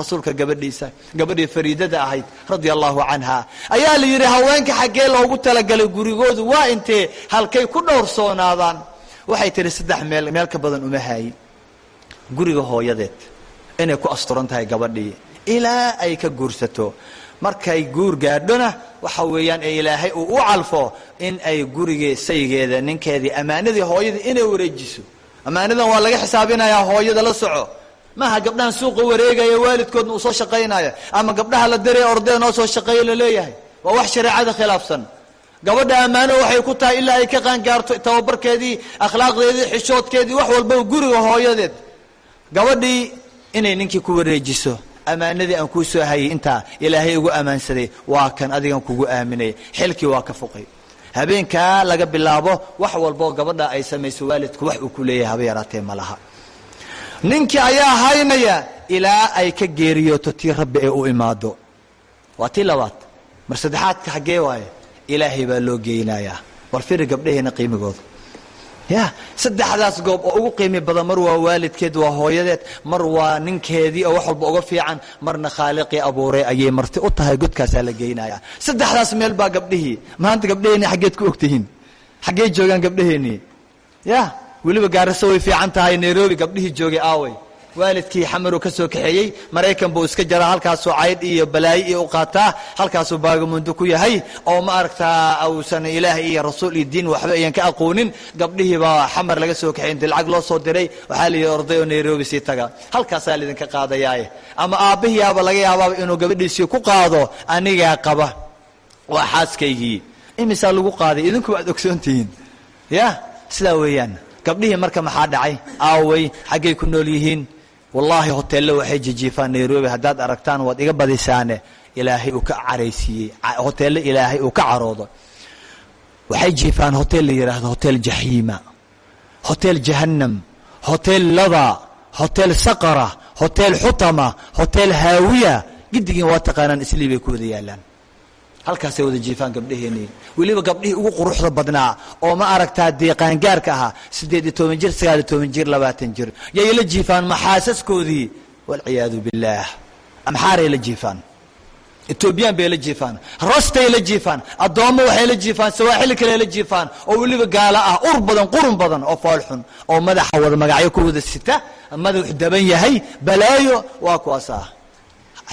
rasuulka gabadhiisa gabadhii fariidada ahayd radia allahu canha ayaa la yidhi haweenka xaggee loogu talagalay gurigoodu waa intee halkay ku dhowrsoonaadaan waxay tihi saddex meel meel ka badan uma haayin guriga hooyadeed inay ku asturan tahay gabadhii ilaa ay ka guursato. Markay guur gaadhona waxa weeyaan ee ilaahay uu u calfo in ay gurigee saygeeda ninkeedii ammaanadii hooyadii inay wareejiso. Ammaanadan waa laga xisaabinayaa hooyada la soco. Maaha gabdhahan suuqa wareegaya waalidkoodna uu soo shaqaynaya ama gabdhaha la daraya ordee noo soo shaqeeya la leeyahay. Waa wax shareecada khilaafsan gabadha ammaano waxay ku tahay ilaa ay ka qaangaarto tababarkeedii akhlaaqdeedii xishoodkeedii wax walba guriga hooyadeed. Gabadhii inay ninkii ku wareejiso ammaanadii aan kuu soo hayay intaa ilaahay ugu ammaansaday waa kan adigan kugu aaminay. Xilkii waa ka fuqay. Habeenkaa laga bilaabo wax walboo gabadha ay samayso waalidku wax uu ku leeyahay haba yaraatee ma laha. Ninkii ayaa haynaya ilaa ay ka geeriyooto tii rabbi ee u imaado. Waa tii labaad. Mar saddexaadka xaggee waaye ilaahay baa loo geynayaa bal firi gabdhaheena qiimigooda ya saddexdaas goob oo ugu qiimi badan mar waa waalidkeed waa hooyadeed mar waa ninkeedii oo wax walba uga fiican marna khaaliqii abuuray ayay marti u tahay godkaasaa la geynaya saddexdaas meel baa gabdhihii. Maanta gabdhaheenii xaggeed ku ogtihiin. Xaggee joogaan gabdhaheenii ya weliba gaariso way fiican tahay nairobi gabdhihii joogay aaway waalidkii xamaruu ka soo kaxeeyey maraykan buu iska jaraa halkaasuu caydh iyo balaayo iyo u qaataa halkaasuu baagamundo ku yahay oo ma aragtaa uusan ilaah iyo rasuul iyo diin waxba ayan ka aqoonin gabdhihii baa xamar laga soo kaxey inti lacag loo soo diray waxaa la yidhi orday oo nairobi sii taga. Halkaasaa laydinka qaadayaaye. Ama aabbihiiaba laga yaabaaba inuu gabadhiisii ku qaado anigaa qaba. Waa xaaskaygii. Imisaa lagu qaaday idinku waad ogsoontihiin. Ya sidaa weeyaan. Gabdhihii marka maxaa dhacay? Aaway xaggay ku nool yihiin wallaahi hoteello waxay jijiifaan nairobi. Haddaad aragtaan waad iga badisaane ilaahay uu ka caraysiiyey. Hoteello ilaahay uu ka caroodo. Waxay jiifaan hotel la yidhaahdo hotel jaxiima hotel jahannam hotel lada hotel saqara hotel xutama hotel haawiya. Giddigiin waa taqaanaan islii bay ku wada yaalaan halkaasay wada jiifaan gabdhaheenii. Weliba gabdhihii ugu quruxda badnaa oo ma aragtaa dee qaangaarka ahaa siddeed iyo toban jir sagaal iyo toban jir labaatan jir. Yay la jiifaan maxaasaskoodii? Walciyaadu billaah. Amxaaray la jiifaan? Etoobiyaan bay la jiifaan. Rostay la jiifaan. Addoommo waxay la jiifaan. Sawaaxili kale la jiifaan. Oo weliba gaalo ah ur badan qurun badan oo foolxun oo madaxa wada magacyo ku wada sita madaxu daban yahay. Balaayo waa kuwaas ah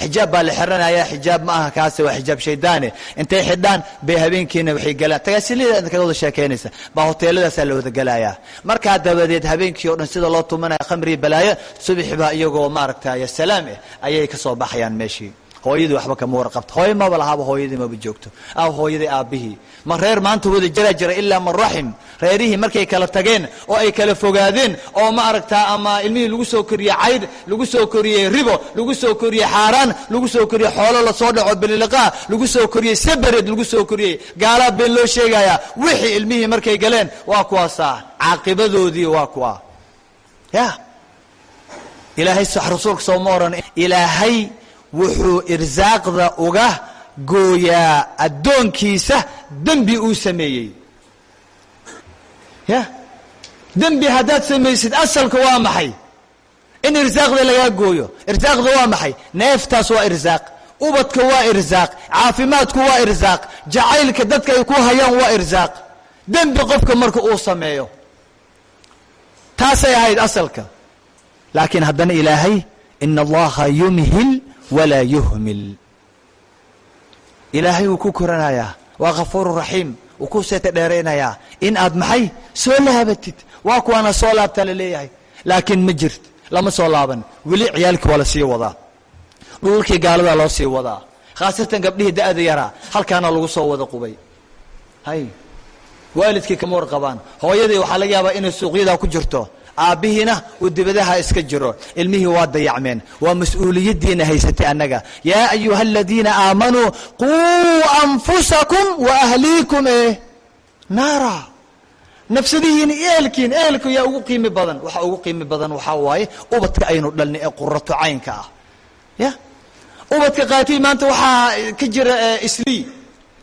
xijaab baa la xiranaya xijaab ma aha kaase waa xijaab shaydaane intay xidhaan bay habeenkiina waxay galaan. Tagaasiliada kaga wada sheekaynaysa baa hoteeladaasaa la wada gelayaa markaa dabadeed habeenkii o dhan sida loo tumanaya khamrii balaayo subaxi baa iyagoo maaragtay salaam eh ayay ka soo baxayaan meeshii hooyadii waxba kama warqabto hooyo maba lahaaba hooyadii maba joogto. Aw hooyadii aabbihii. Ma reer maanta wada jiraa jira ilaa man raxim. Reerihii markay kala tageen oo ay kala fogaadeen oo ma aragtaa ama ilmihii lagu soo koriyey caydh lagu soo koriyey ribo lagu soo koriyey xaaraan lagu soo koriyey xoolo la soo dhaco bililiqaa lagu soo koriyey sabared lagu soo koriyey gaalaa been loo sheegayaa. Wixii ilmihii markay galeen waa kuwaasaa. Caaqibadoodii waa kuwa. Ya ilaahay rasuulka sooma oran ilaahay wuxuu irsaaqda uga gooyaa addoonkiisa dembi uu sameeyey. Ya? Dembi haddaad samaysid asalka waa maxay? In irsaaqda lagaa gooyo irsaaqda waa maxay? Neeftaas waa irsaaq ubadka waa irsaaq caafimaadku waa irsaaq jacaylka dadka ay ku hayaan waa irsaaq. Dembi qofka marka uu sameeyo. Taasay ahayd asalka. Laakiin haddana ilaahay ina allaha yumhil walaa yuhmil. Ilaahay wuu ku koranayaa waa kafuuru raxiim wuu ku seeta dheeraynayaa in aad maxay? Soo laabatid. Waa kuwaana soo laabtaa la leeyahay. Laakiin ma jirt lama soo laaban. Weli ciyaalkii waa la sii wadaa. Dhululkii gaaladaa loo sii wadaa. Khaasatan gabdhihii da'da yaraa halkaana lagu soo wada qubay. Hay waalidkii kama warqabaan. Hooyadii waxaa laga yaabaa inay suuqyadaa ku jirto aabbihiina uu dibadaha iska jiro. Ilmihii waa dayacmeen. Waa mas'uuliyaddiina haysatay annaga. Yaa ayuha aladiina aamanuu quu anfusakum wa ahliikum e naara. Nafsadihiin iyo ehelkiin ehelku yaa ugu qiimi badan. Waxa ugu qiimi badan waxaa waaye ubadka aynu dhalnay ee qurato caynka ah. Ya? Ubadka qaatiy maanta waxaa ka jira islii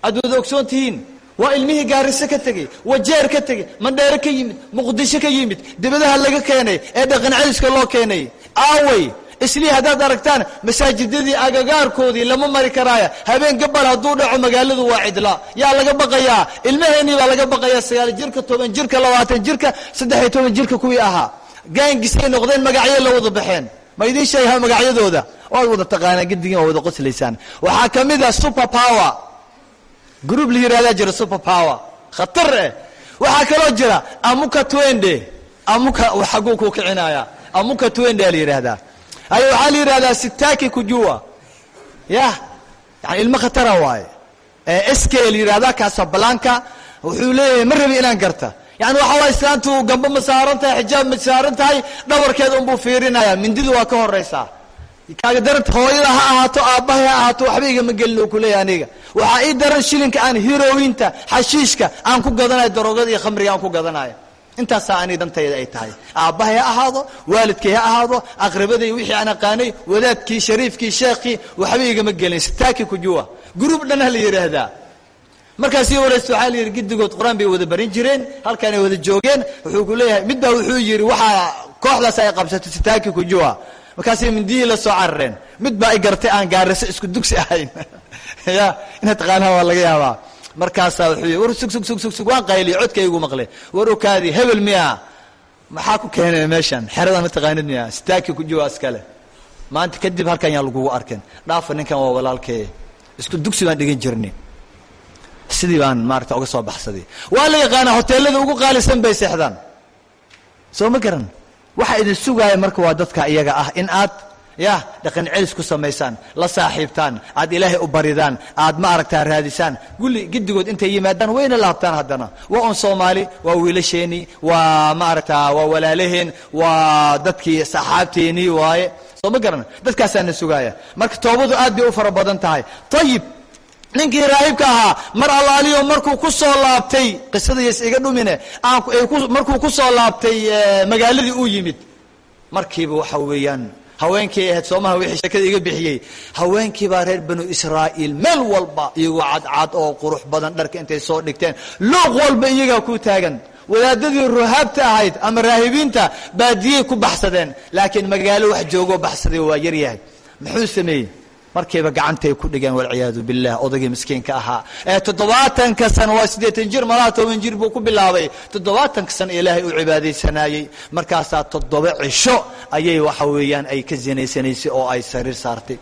aad ogsoon tihiin waa ilmihii gaariso ka tegey wajeer ka tegey mandheere ka yimid muqdisho ka yimid dibadaha laga keenay ee dhaqan celiska loo keenay. Aawey islii haddaad aragtaan masaajidadii agagaarkoodii lama mari karaaya. Habeen gabal hadduu dhaco magaaladu waa cidla. Yaa laga baqayaa ilmaheennii baa laga baqayaa sagaal jirka toban jirka labaatan jirka saddex iyo toban jirka kuwii ahaa. Gaangisay noqdeen magacyo la wada baxeen. Ma idiin sheegaha magacyadooda? Waad wada taqaanaan gedigiin waa wada qoslaysaan waxaa ka mid ah super power group la yihahdaa jira super power khatar eh. Waxaa kaloo jira amuka twende. Amuka xaguu kuu kicinaya. Amuka twende la yidhaahdaa. Ay waxaa la yidhahdaa sitaki kujua. Ya yani ilmo khatara waaye. Sk la yidhahdaa casablanca. Wuxuu leeyahay ma rabi inaan garta. Yani waxa waa islaantu gambo ma saaran tahay xijaab ma saaran tahay dhabarkeeda unbuu fiirinaya mindidu waa ka horaysaa kaaga daranta hooyada ha ahaato aabbahay ha ahaato waxba igama gelin oo kuleeyahy aniga. Waxaa ii daran shilinka aan hirowinta xashiishka aan ku gadanayo daroogada iyo khamriga aan ku gadanayo. Intaasaa ani dantayda ay tahay. Aabbahay ha ahaado waalidkay ha ahaado aqrabaday wixii aan aqaanay wadaadkii shariifkii sheekhii waxba igama gelin. Sitaaki kujuwa gruub dhan ha la yidhaahdaa markaasii waraysta waxaa la yidhi giddigood qur'aan bay wada barin jireen halkaanay wada joogeen. Wuxuu ku leeyahay mid baa wuxuu yidhi waxaa kooxdaas ay qabsatay sitaaki kujuwa markaasay mindiyihii la soo carareen. Mid baa i gartay aan gaarayso isku dugsi ahayn. Ya inaad taqaanaa waa laga yaabaa. Markaasaa wuxuu yii war sug sug sug sug sug waan qayliya codkaygu maqle war okaadi hebel miya maxaa ku keenay meeshan? Xeradan ma taqaanid miya? Sitaaki kujuwa iskale maanta kadib halkan yaan lagugu arkin dhaafa ninkan waa walaalkee. Isku dugsi baan dhigan jirnay. Sidii baan maarata uga soo baxsaday. Waa la yaqaanaa hoteelada ugu qaalisan bay seexdaan. Soo ma garan waxa idin sugaaya marka waa dadka iyaga ah in aad ya dhaqan celis ku samaysaan la saaxiibtaan aad ilaahay u baridaan aad ma aragtaa raadisaan. Gulli giddigood intay yimaadaan wayna laabtaan haddana. Waa un soomaali waa wiilasheenii waa ma aragtaa waa walaalaheen waa dadkii saxaabteenii waaye. Soo ma garan dadkaasaana sugaaya. Marka toobadu aad bay u fara badan tahay. Ayib ninkii raahibka ahaa mar allaaliyo markuu ku soo laabtay qisadays iga dhumine markuu ku soo laabtay magaaladii uu yimid. Markiiba waxa weeyaan haweenkii ahayd soomaha wixii sheekada iga bixiyey. Haweenkii baa reer banu israa'iil meel walba iyagoo cadcad oo qurux badan dharka intay soo dhigteen. Luuq walba iyagaa ku taagan. Wadaadadii ruhaabta ahayd ama raahibiinta baadiyey ku baxsadeen. Laakiin magaalo wax joogoo baxsaday waa yaryahay muxuu sameeyey markiiba gacantay ku dhigeen walciyaadu billah odaygii miskiinka ahaa. Ee toddobaatanka sano waa siddeetan jir malaha toban jir buu ku bilaabay. Toddobaatanka sano ilaahay u cibaadaysanaayey markaasaa toddoba cisho ayay waxa weeyaan ay ka zinaysanaysay oo ay sariir saartay.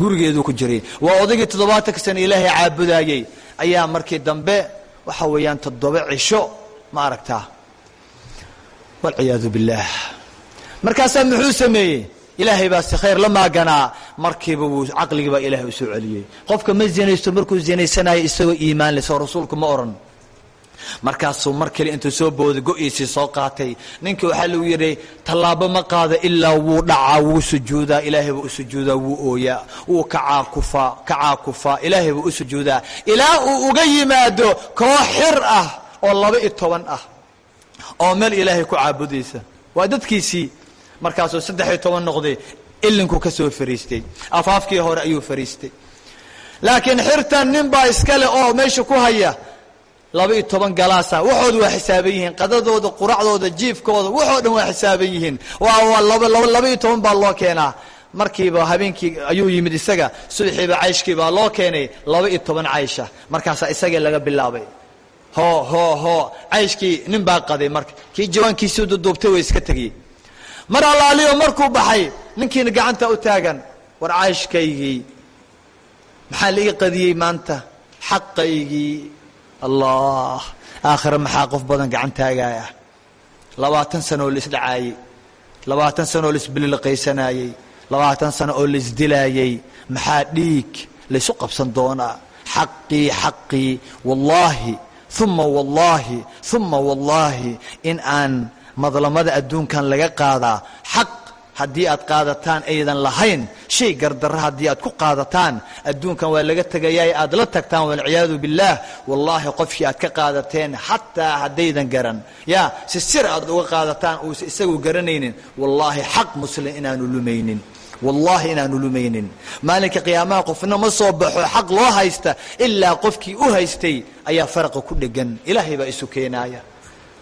Gurigeeduu ku jiray. Waa odaygii toddobaatanka sano ilaahay caabudaayey ayaa markii dambe waxa weeyaan toddoba cisho ma aragtaa. Walciyaadu billaah markaasaa muxuu sameeyey ilaahay baa si khayr la maaganaa. Markiiba wuu caqligii baa ilaahay u celiyey. Qofka ma zinaysto markuu zinaysanayo isagoo iimaan leh soo rasuulku ma oran. Markaasuu mar kale intuu soo booday go-iisii soo qaatay. Ninkii waxaa lagu yidhi tallaabo ma qaada ilaa wuu dhacaa wuu sujuudaa ilaahay u sujuudaa wuu ooyaa wuu kacaa kufaa kacaa kufaa ilaahay buu u sujuudaa. Ilaa uu uga yimaado koox xir ah oo laba iyo toban ah oo meel ilaahay ku caabudaysa. Waa dadkiisii markaasuu saddex iyo toban noqday ilinkuu ka soo fariistay. Afaafkii hore ayuu fariistay. Laakiin xirtan nin baa iskale oo meesha ku haya laba iyo toban galaasa. Waxooda waa xisaaban yihiin qadadooda quracdooda jiifkooda waxoo dhan waa xisaaban yihiin. Waa laba laba iyo toban baa loo keenaa. Markiiba habeenkii ayuu yimid isaga subaxiiba cayshkii baa loo keenay laba iyo toban caysha. Markaasaa isagii laga bilaabay. Ho ho ho cayshkii nin baa qaday marka. Kii jawaankiisii duduubtay way iska tegiyey mar allaaliyo markuu baxay ninkiina gacanta u taagan war cayshkaygii maxaa la ii qadiyey maanta? Xaqaygii allah aakhire maxaa qof badan gacan taagaaya labaatan sano oo laisdhacaayey labaatan sano oo laisbililaqaysanaayey labaatan sano oo laisdilaayey maxaa dhiig laysu qabsan doonaa? Xaqii xaqii wallaahi uma wallaahi uma wallaahi in aan madlamada adduunkan laga qaadaa xaq haddii aad qaadataan aydan lahayn shay gardarra haddii aad ku qaadataan adduunkan waa laga tegayaa aad la tagtaan walciyaadu billaah wallaahi qofkii aad ka qaadateen xataa haddaydan garan. Yaa si sir aad uga qaadataan uusa isagu garanaynin wallaahi xaq muslim inaanu lumaynin. Wallaahi inaanu lumaynin. Maalinka qiyaamaha qofna ma soo baxo xaq loo haysta ilaa qofkii u haystay ayaa faraqa ku dhegan. Ilaahay baa isu keenaaya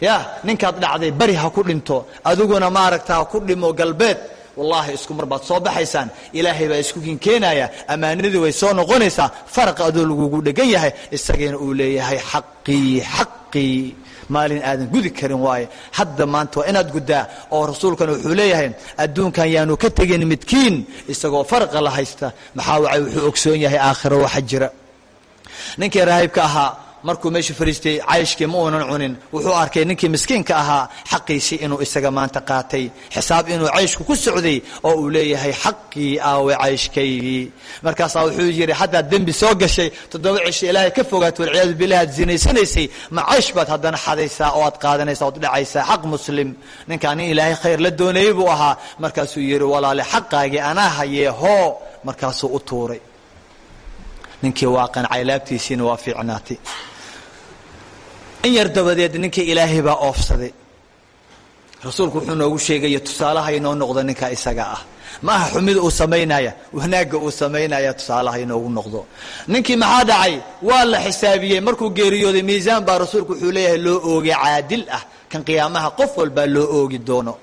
ya ninkaad dhacday beri ha ku dhinto. Adiguna maaragta ha ku dhimo galbeed. Wallaahi isku mar baad soo baxaysaan. Ilaahay baa isku kinkeenaya ammaanadii way soo noqonaysaa. Faraqa adoo lagugu dhegan yahay isagiina uu leeyahay xaqii xaqii maalin aadan gudi karin waaye. Hadda maanta waa inaad guddaa oo rasuulkana wuxuu leeyahay adduunkan yaanu ka tegin midkiin isagoo faraqa la haysta. Maxaa wacay wuxuu ogsoon yahay aakhiro waxa jira. Ninkii raahibka ahaa markuu meeshu fariistay cayshkii ma uunan cunin. Wuxuu arkay ninkii miskiinka ahaa xaqiisii inuu isaga maanta qaatay. Xisaab inuu cayshku ku socday oo uu leeyahay xaqii aawe cayshkaygii. Markaasaa wuxuu yidhi haddaad dembi soo gashay toddoba cisho ilaahay ka fogaat walciyaadu billah aad zinaysanaysay. Ma caysh baad haddana xadaysaa oo aad qaadanaysaa ood dhacaysaa. Xaq muslim. Ninkaa nin ilaahay khayr la doonayey buu ahaa. Markaasuu yidhi walaale xaqaagii anaa hayee hoo. Markaasuu u tuuray. Ninkii waa qancay laabtiisiina waa fiicnaatay in yar dabadeed ninkii ilaahay baa oofsaday. Rasuulku wuxuu noogu sheegaya tusaalaha inoo noqdo ninkaa isaga ah. Ma aha xumida uu samaynaya wanaagga uu samaynaya tusaalaha inoogu noqdo. Ninkii maxaa dhacay? Waa la xisaabiyey. Markuu geeriyooday miisaan baa rasuulku wuxuu leeyahay loo oogay caadil ah. Kan qiyaamaha qof walbaa loo oogi doono.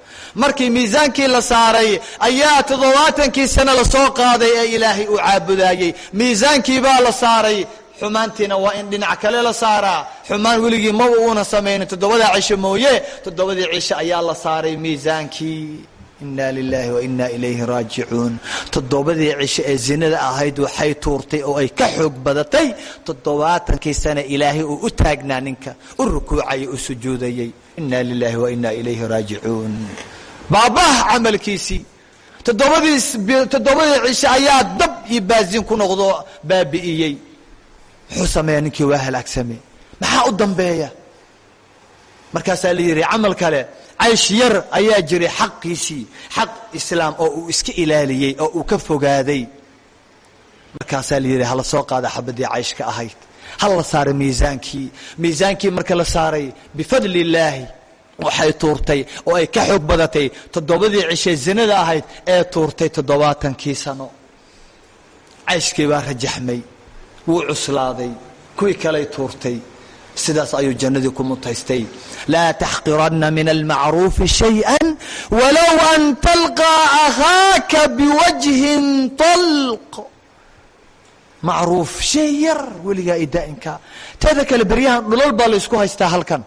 Markii miisaankii la saaray ayaa toddobaatankii sano la soo qaaday ee ilaahay uu caabudayey miisaankii baa la saaray xumaantiina waa in dhinac kale la saaraa. Xumaan weligii maba uuna samaynin toddobadaa cisho mooye. Toddobadii cisho ayaa la saaray miisaankii. Inna lilahi wa inna ilayhi raajicuun. Toddobadii cisho ee zinada ahayd waxay tuurtay oo ay ka xoog badatay. Toddobaatankii sana ilaahay uu u taagnaa ninka. U rukuucayay u sujuudayey inna lilahi wa inna ilayhi raajicuun. Baabah camalkiisii toddobadii toddobadii cisho ayaa dab iyo baasin ku noqdo baabi'iyey muxuu sameeya ninkii waa halaagsamey maxaa u dambeeya? Markaasaa la yidhi camal kale caysh yar ayaa jiray xaqiisii xaq islaam oo uu iska ilaaliyey oo uu ka fogaaday. Markaasaa la yidhi hala soo qaada xabadii cayshka ahayd. Hal la saaray miisaankii. Miisaankii marka la saaray bifadli illaahi waxay tuurtay oo ay ka xoog badatay toddobadii cishay zinada ahayd ee tuurtay toddobaatankii sano. Cayshkii baa rajaxmay wuu cuslaaday kuwii kaley tuurtay sidaas ayuu jannadii ku mutaystay. Laa taxqiranna min almacruufi shayئa walow an talqaa akhaaka biwajhin طalq macruuf shay yar weligaa idaa'inka teeda kale beryahan dhulal baa la isku haystaa halkan.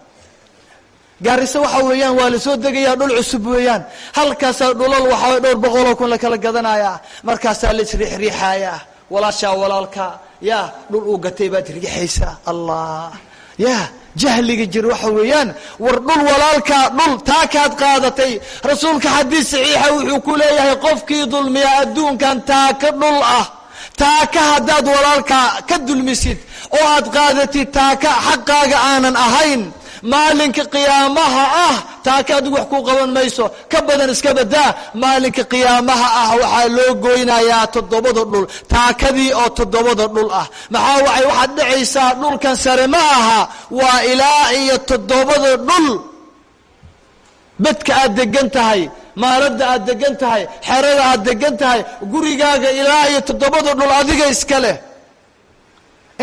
Gaariso waxa weeyaan waa la soo degayaa dhul cusub weeyaan. Halkaasaa dhulal waxaa dhowr boqoloo kun la kala gadanayaa. Markaasaa la isriixriixayaa walaashaa walaalka ya dhul uu gatay baad riixaysaa allah. Ya jahliga jir waxa weeyaan war dhul walaalkaa dhul taakaad qaadatay. Rasuulka xadiis saxiixa wuxuu ku leeyahay qofkii dulmiya adduunkan taaka dhul ah taaka haddaad walaalkaa ka dulmisid oo aad qaadatid taaka xaqaaga aanan ahayn maalinka qiyaamaha ah taaka adigu wax kuu qaban mayso ka badan iska badaa maalinka qiyaamaha ah waxaa loo goynayaa toddobada dhul taakadii oo toddobada dhul ah. Maxaa wacay waxaad dhacaysaa dhulkan sare ma aha waa ilaa iyo toddobada dhul. Bedka aad degan tahay maaladda aad degan tahay xerada aad degan tahay gurigaaga ilaa iyo toddobada dhul adiga iska leh.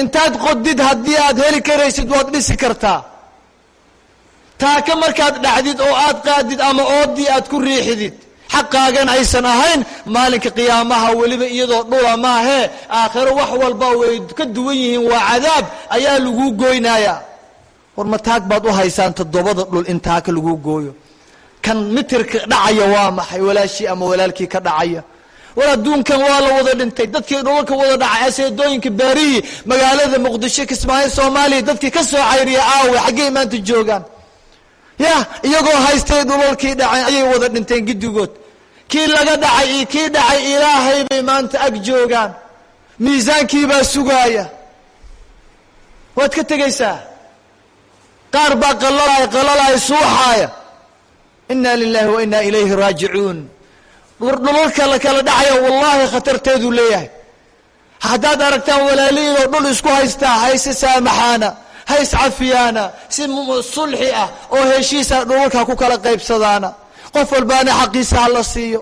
Intaad qodid haddii aad heli karaysid waad dhisi kartaa taaka markaad dhacdid oo aad qaadid ama oodii aad ku riixidid xaqaagan aysan ahayn maalinka qiyaamaha weliba iyadoo dhula maahee aakhiro wax walba way ka duwan yihiin waa cadaab ayaa laguu goynayaa war ma taag baad u haysaan toddobada dhul in taaka laguu gooyo. Kan mitirka dhacaya waa maxay walaashii ama walaalkii ka dhacaya? War adduunkan waa la wada dhintay dadkii dhulalka wada dhacay aseedooyinka baarihii magaalada muqdisho kismaayo soomaaliya dadkii ka soo cayriya aawe xaggey maanta joogaan ya iyagoo haystay dhulalkii dhacay ayay wada dhinteen giddigood kii laga dhacay iyo kii dhacay ilaahay bay maanta ag joogaan. Miisaankiibaa sugaaya. Waad ka tegaysaa? Qaar baa qalalaaya qalalaya suuxaaya. Inna lilahi wa inna ilayhi raajicuun. Dhulalka la kala dhacaya wallaahi khatarteeduu leeyahay. Haddaad aragtaan walaalihiinoo dhul isku haystaa hayse saamaxaana ha iscafiyaana si sulxi ah oo heshiisa dhulalka ku kala qaybsadaana. Qof walbaana xaqiisa ha la siiyo.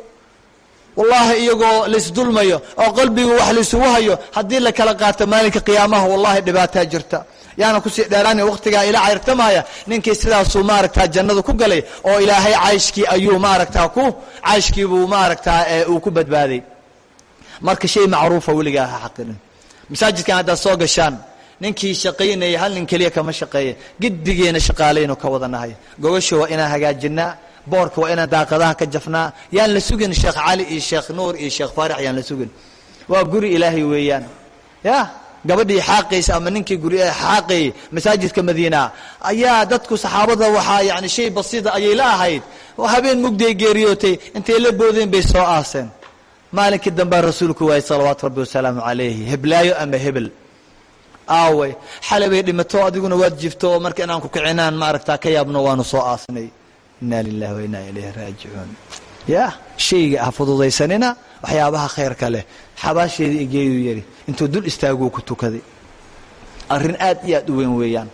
Wallaahi iyagoo laisdulmayo oo qalbigu wax laisugu hayo haddii la kala qaato maalinka qiyaamaha wallahi dhibaataa jirta. Yaana ku sii dheeraani waqtigaa ila cayrtamaya ninkii sidaasuu maaragtaa jannada ku galay oo ilaahay cayshkii ayuu maaragtaa ku cayshkiibuu maaragtaa uu ku badbaaday. Marka shay macruufa weligaa ha xaqirin masaajidkan haddaad soo gashaan ninkii shaqaynaya hal nin keliya kama shaqeeya giddigeena shaqaalaynu ka wadanahay gogasha waa inaan hagaajinaa boorka waa inaan daaqadaha ka jafnaa. Yaan la sugin sheekh cali iyo sheekh nuur iyo sheekh faarix yaan la sugin. Waa guri ilaahay weeyaan. Ya gabadhii xaaqaysa ama ninkii guri xaaqayay masaajidka madiina ayaa dadku saxaabada waxaa yani shay basiida ayay la ahayd. Habeen mugdiay geeriyootay. Intay la boodeen bay soo aaseen. Maalinkii dambea rasuulku waayey salawaatu rabbi wasalaamu calayhi heblaayo ama hebel aaway xalay dhimato adiguna waad jifto oo marka inaan ku kicinaan maaragtaa ka yaabno waanu soo aasnay inna lilahi wa inna ilayhi raajicuun. Ya shayga ha fududaysanina waxyaabaha khayrka leh. Xabaasheedii igeeyuu yidhi intuu dul istaaguu ku tukaday arrin aad iyo aad u weyn weeyaan.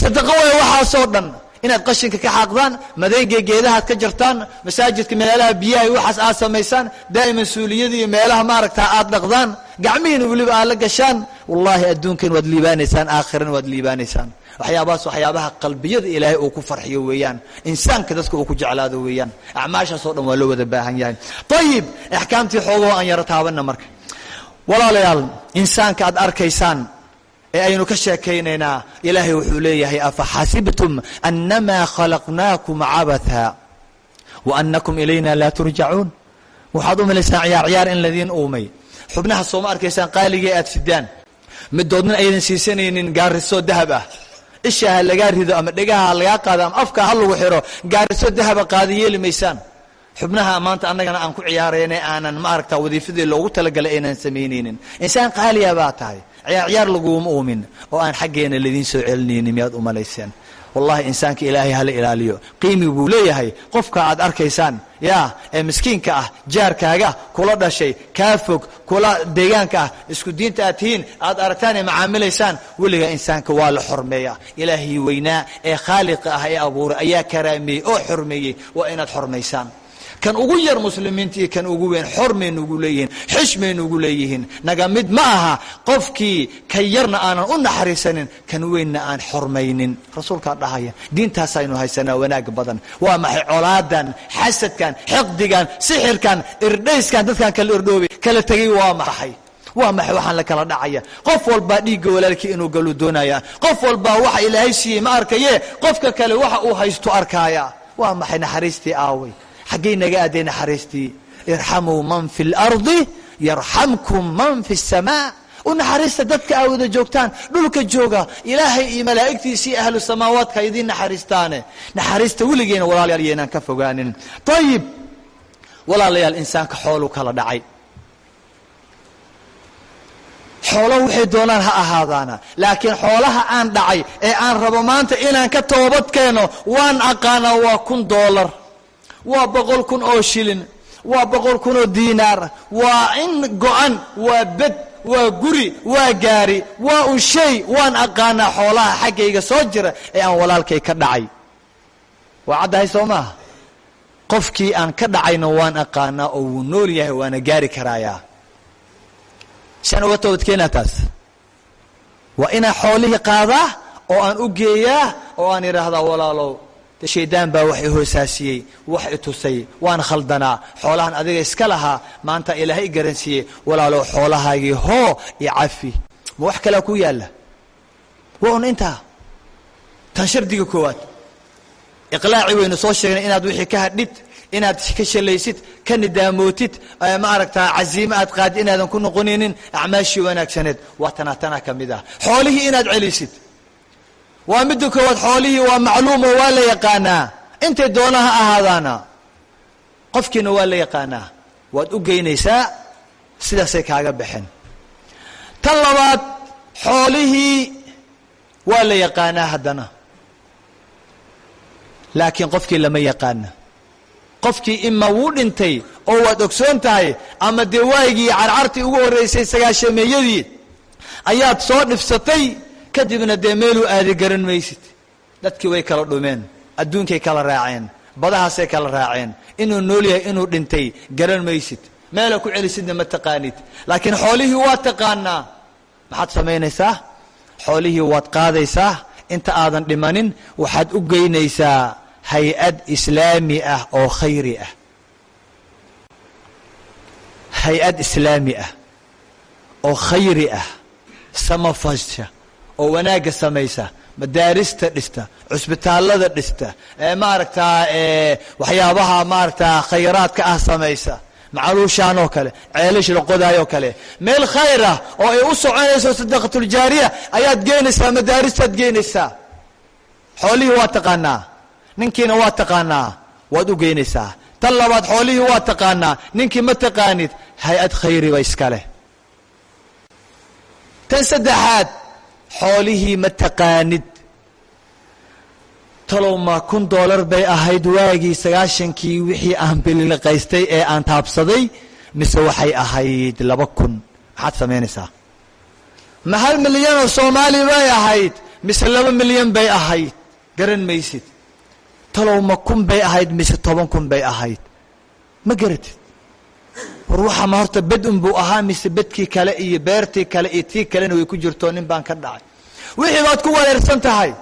Sadaqo way waxaasoo dhan inaad qashinka ka xaaqdaan madeyga geedahaad ka jartaan masaajidka meelaha biyaha waxaas aad samaysaan daa'iman suuliyada iyo meelaha maaragtaa aad dhaqdaan gacmihiina weliba aad la gashaan wallaahi adduunkan waad liibaanaysaan aakhirana waad liibaanaysaan. Waxyaabahaas waxyaabaha qalbiyada ilaahay uu ku farxiyo weeyaan. Insaanka dadka uu ku jeclaado weeyaan. Acmaashaas dhan waa loo wada baahan yahay. Ayib axkaamtii xoogoo aan yaro taabana marka. Walaalayaal insaanka aad arkaysaan ee aynu ka sheekaynaynaa ilaahay wuxuu leeyahay afaxasibtum annamaa khalaqnaakum cabatha wa annakum ilayna laa turjacuun waxaad u malaysaan ciyaar ciyaar in ladiin uumay. Xubnaha sooma arkaysaan qaaligee aad sidaan midoodna aydan siisanaynin gaarisoo dahab ah. Isha ha lagaa rido ama dhegaha ha lagaa qaado ama afka ha lagu xiro gaariso dahaba qaadi yeeli maysaan. Xubnaha maanta annagana aan ku ciyaarayne aanan ma aragtaa wadiifadii loogu talagalay aynan samaynaynin insaan qaaliya baa tahay ciyaar ciyaar laguuma uumin oo aan xaggeena ladiin soo celinaynin miyaad u malayseen. Wallahi insaanka ilaahay hala ilaaliyo. Qiimi buu leeyahay. Qofka aad arkaysaan ya ee miskiinka ah jaarkaaga kula dhashay kaa fog kula deegaanka ah isku diinta aad tihiin aad aragtaan ee macaamilaysaan. Weligaa insaanka waa la xormeeya. Ilaahii weynaa ee khaaliqa ah ee abuuray ayaa karaameeyey oo xormeeyey waa inaad xormaysaan kan ugu yar muslimiinta iyo kan ugu weyn xormay nugu leeyihiin xishmay nugu leeyihiin. Naga ma aha qofkii ka yarna aanan u naxariisanin kan weynna aan xormaynin. Rasuulkaa dhahaya diintaasaynu haysanaa wanaag badan. Waa maxay colaadan xasadkan xiqdigan sixirkan irdhayskan dadkan kala irdhoobay kala tegay waa maxay? Waa maxay waxaan la kala dhacaya? Qof walbaa dhiigga walaalkii inuu galu doonaya. Qof walbaa waxa ilaahay siiyey ma arkaye? Qofka kale waxa uu haysto arkaaya. Waa maxay naxariistii aaway xaggay naga aaday naxariistii irxamuu man fi اlardi yarxamkum man fi الsamaa u naxariista dadka aa wada joogtaan dhulka jooga ilaahay iyo malaa'igtiisii ahlu samaawaadka idiin naxariistaane naxariista weligeena walaalayaal yaynaan ka fogaanin ayib walaalayaal insaanka xoolu kala dhacay xoolo waxay doonaan ha ahaadaana laakiin xoolaha aan dhacay ee aan rabo maanta inaan ka toobad keeno waan aqaanaa waa kun doolar waa boqol kun oo shilin waa boqol kun oo diinaar waa in go-an waa bed waa guri waa gaari waa un shay waan aqaanaa xoolaha xaggayga soo jira ee aan walaalkay ka dhacay. Waa caddahay soo maaha? Qofkii aan ka dhacayna waan aqaanaa oo wuu nool yahay waana gaari karaayaa siaan uga toobadkeenaa taas. Waa inaan xoolihii qaadaa oo aan u geeyaa oo aan idhaahdaa walaalow shaydaan baa wax i hoosaasiyey wax i tusay waan khaldanaa xoolahan adiga iska lahaa maanta ilaahay garansiiyey walaalow xoolahaagii hoo i cafi. Ma wax kalea ku yaalla? Waa un intaa. Tan shardiga koowaad. Iqlaaci waynu soo sheegnay inaad wixii ka hadhid inaad ka shalaysid ka nidaamootid ma aragtaa caziime aad qaadid inaadan ku noqonaynin acmaashii wanaagsaneed. Waa tanaa tanaa ka mid ah. Xoolihii inaad celisid waa midda koowaad xoolihii waa macluumo waa la yaqaanaa. Intay doona ha ahaadaana qofkiina waa la yaqaanaa. Waad u geynaysaa sidaasay kaaga baxeen tan labaad xoolihii waa la yaqaanaa haddana. Laakiin qofkii lama yaqaana. Qofkii ima wuu dhintay oo waad ogsoon tahay ama dee waagii carcartii ugu horraysay sagaashameeyadii ayaad soo dhifsatay kadibna dee meeluu aadi garan maysid dadkii way kala dhumeen adduunkay kala raaceen badahaasay kala raaceen. Inuu nool yahay inuu dhintay garan maysid meela ku celisidna ma taqaanid. Laakiin xoolihii waad taqaanaa. Maxaad samaynaysaa? Xoolihii waad qaadaysaa? Inta aadan dhimanin waxaad u geynaysaa hay'ad islaami ah oo khayri ah. Hay'ad islaami ah oo khayri ah. Samafasha oo wanaagga samaysa madaarista dhista cusbitaallada dhista maaragtaa waxyaabaha maaragtaa khayraadka ah samaysa macaluushaan oo kale ceelash la qodaayoo kale. Meel khayr ah oo ay u soconayso sadaqatuljaariya ayaad geynaysaa madaaristaad geynaysaa xoolihii waa taqaanaa ninkiina waa taqaanaa waad u geynaysaa tan labaad xoolihii waa taqaanaa ninkii ma taqaanid hay'ad khayriba iskale tan saddexaad xoolihii ma taqaanid? Talow ma kun doolar bay ahayd waagii sagaashankii wixii aan bililiqaystay ee aan taabsaday mise waxay ahayd laba kun? Maxaad samaynaysaa? Ma hal milyanoo soomaali bay ahayd mise laba milyan bay ahayd? Garan maysid. Talow ma kun bay ahayd mise toban kun bay ahayd? Ma garatid war waxa ma horta bed un buu ahaa mise bedkii kale iyo beertii kale iyo tii kalena way ku jirto nin baan ka dhacay. Wixii baad ku wareersan tahay.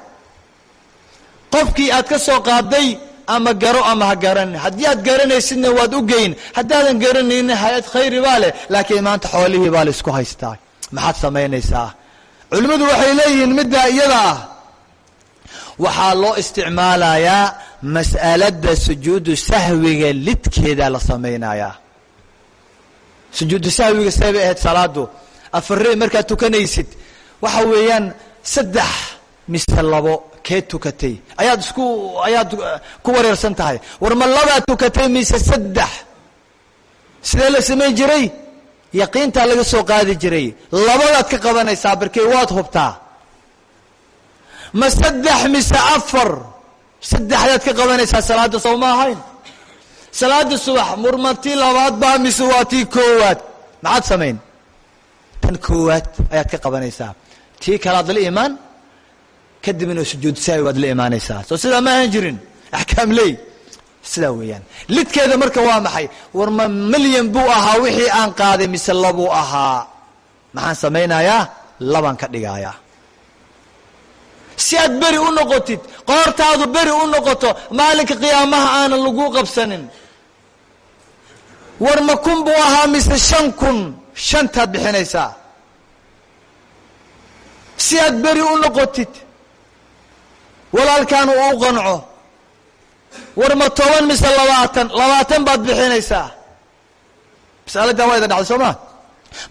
Qofkii aad ka soo qaaday ama garo ama ha garanin haddii aad garanaysidna waad u geyn. Haddaadan garanaynin hay'ad khayri baa leh laakiin maanta xoolihii baa la isku haystaa maxaad samaynaysaa? Culimmadu waxay leeyihiin middaa iyada ah. Waxaa loo isticmaalayaa mas'alada sujuudu sahwiga lidkeedaa la samaynayaa sujuudu sahwiga see bay ahayd salaadu afarey markaad tukanaysid waxa weeyaan saddex mise labo kee tukatay. Ayaad isku ayaad ku wareersan tahay. War ma labaad tukatay mise saddex? Sidee la samayn jiray? Yaqiintaa laga soo qaadi jiray. Labadaad ka qabanaysaa barkey waad hubtaa. Ma saddex mise afar? Saddexdaad ka qabanaysaa salaadda soo ahayn salaada subax murmatii labaad baa mise waa tii koowaad. Maxaad samayn? Tan koowaad ayaad ka qabanaysaa. Tii kalaad la imaan kadibna sujuud saawi waad la imaanaysaa soo sidaa ma ahan jirin. Axkaam ley. Sidaa weeyaan. Lidkeeda marka waa maxay? War ma milyan buu ahaa wixii aan qaaday mise labuu ahaa. Maxaan samaynayaa? Labaan ka dhigayaa si aad beri u noqotid qoortaadu beri u noqoto maalinka qiyaamaha aanan laguu qabsanin war ma kun buu ahaa mise shan kun? Shantaad bixinaysaa. Si aad beri u noqotid walaalkaan uu qanco. War ma toban mise labaatan? Labaatan baad bixinaysaa. Masaladan waa ida dhacday soo ma?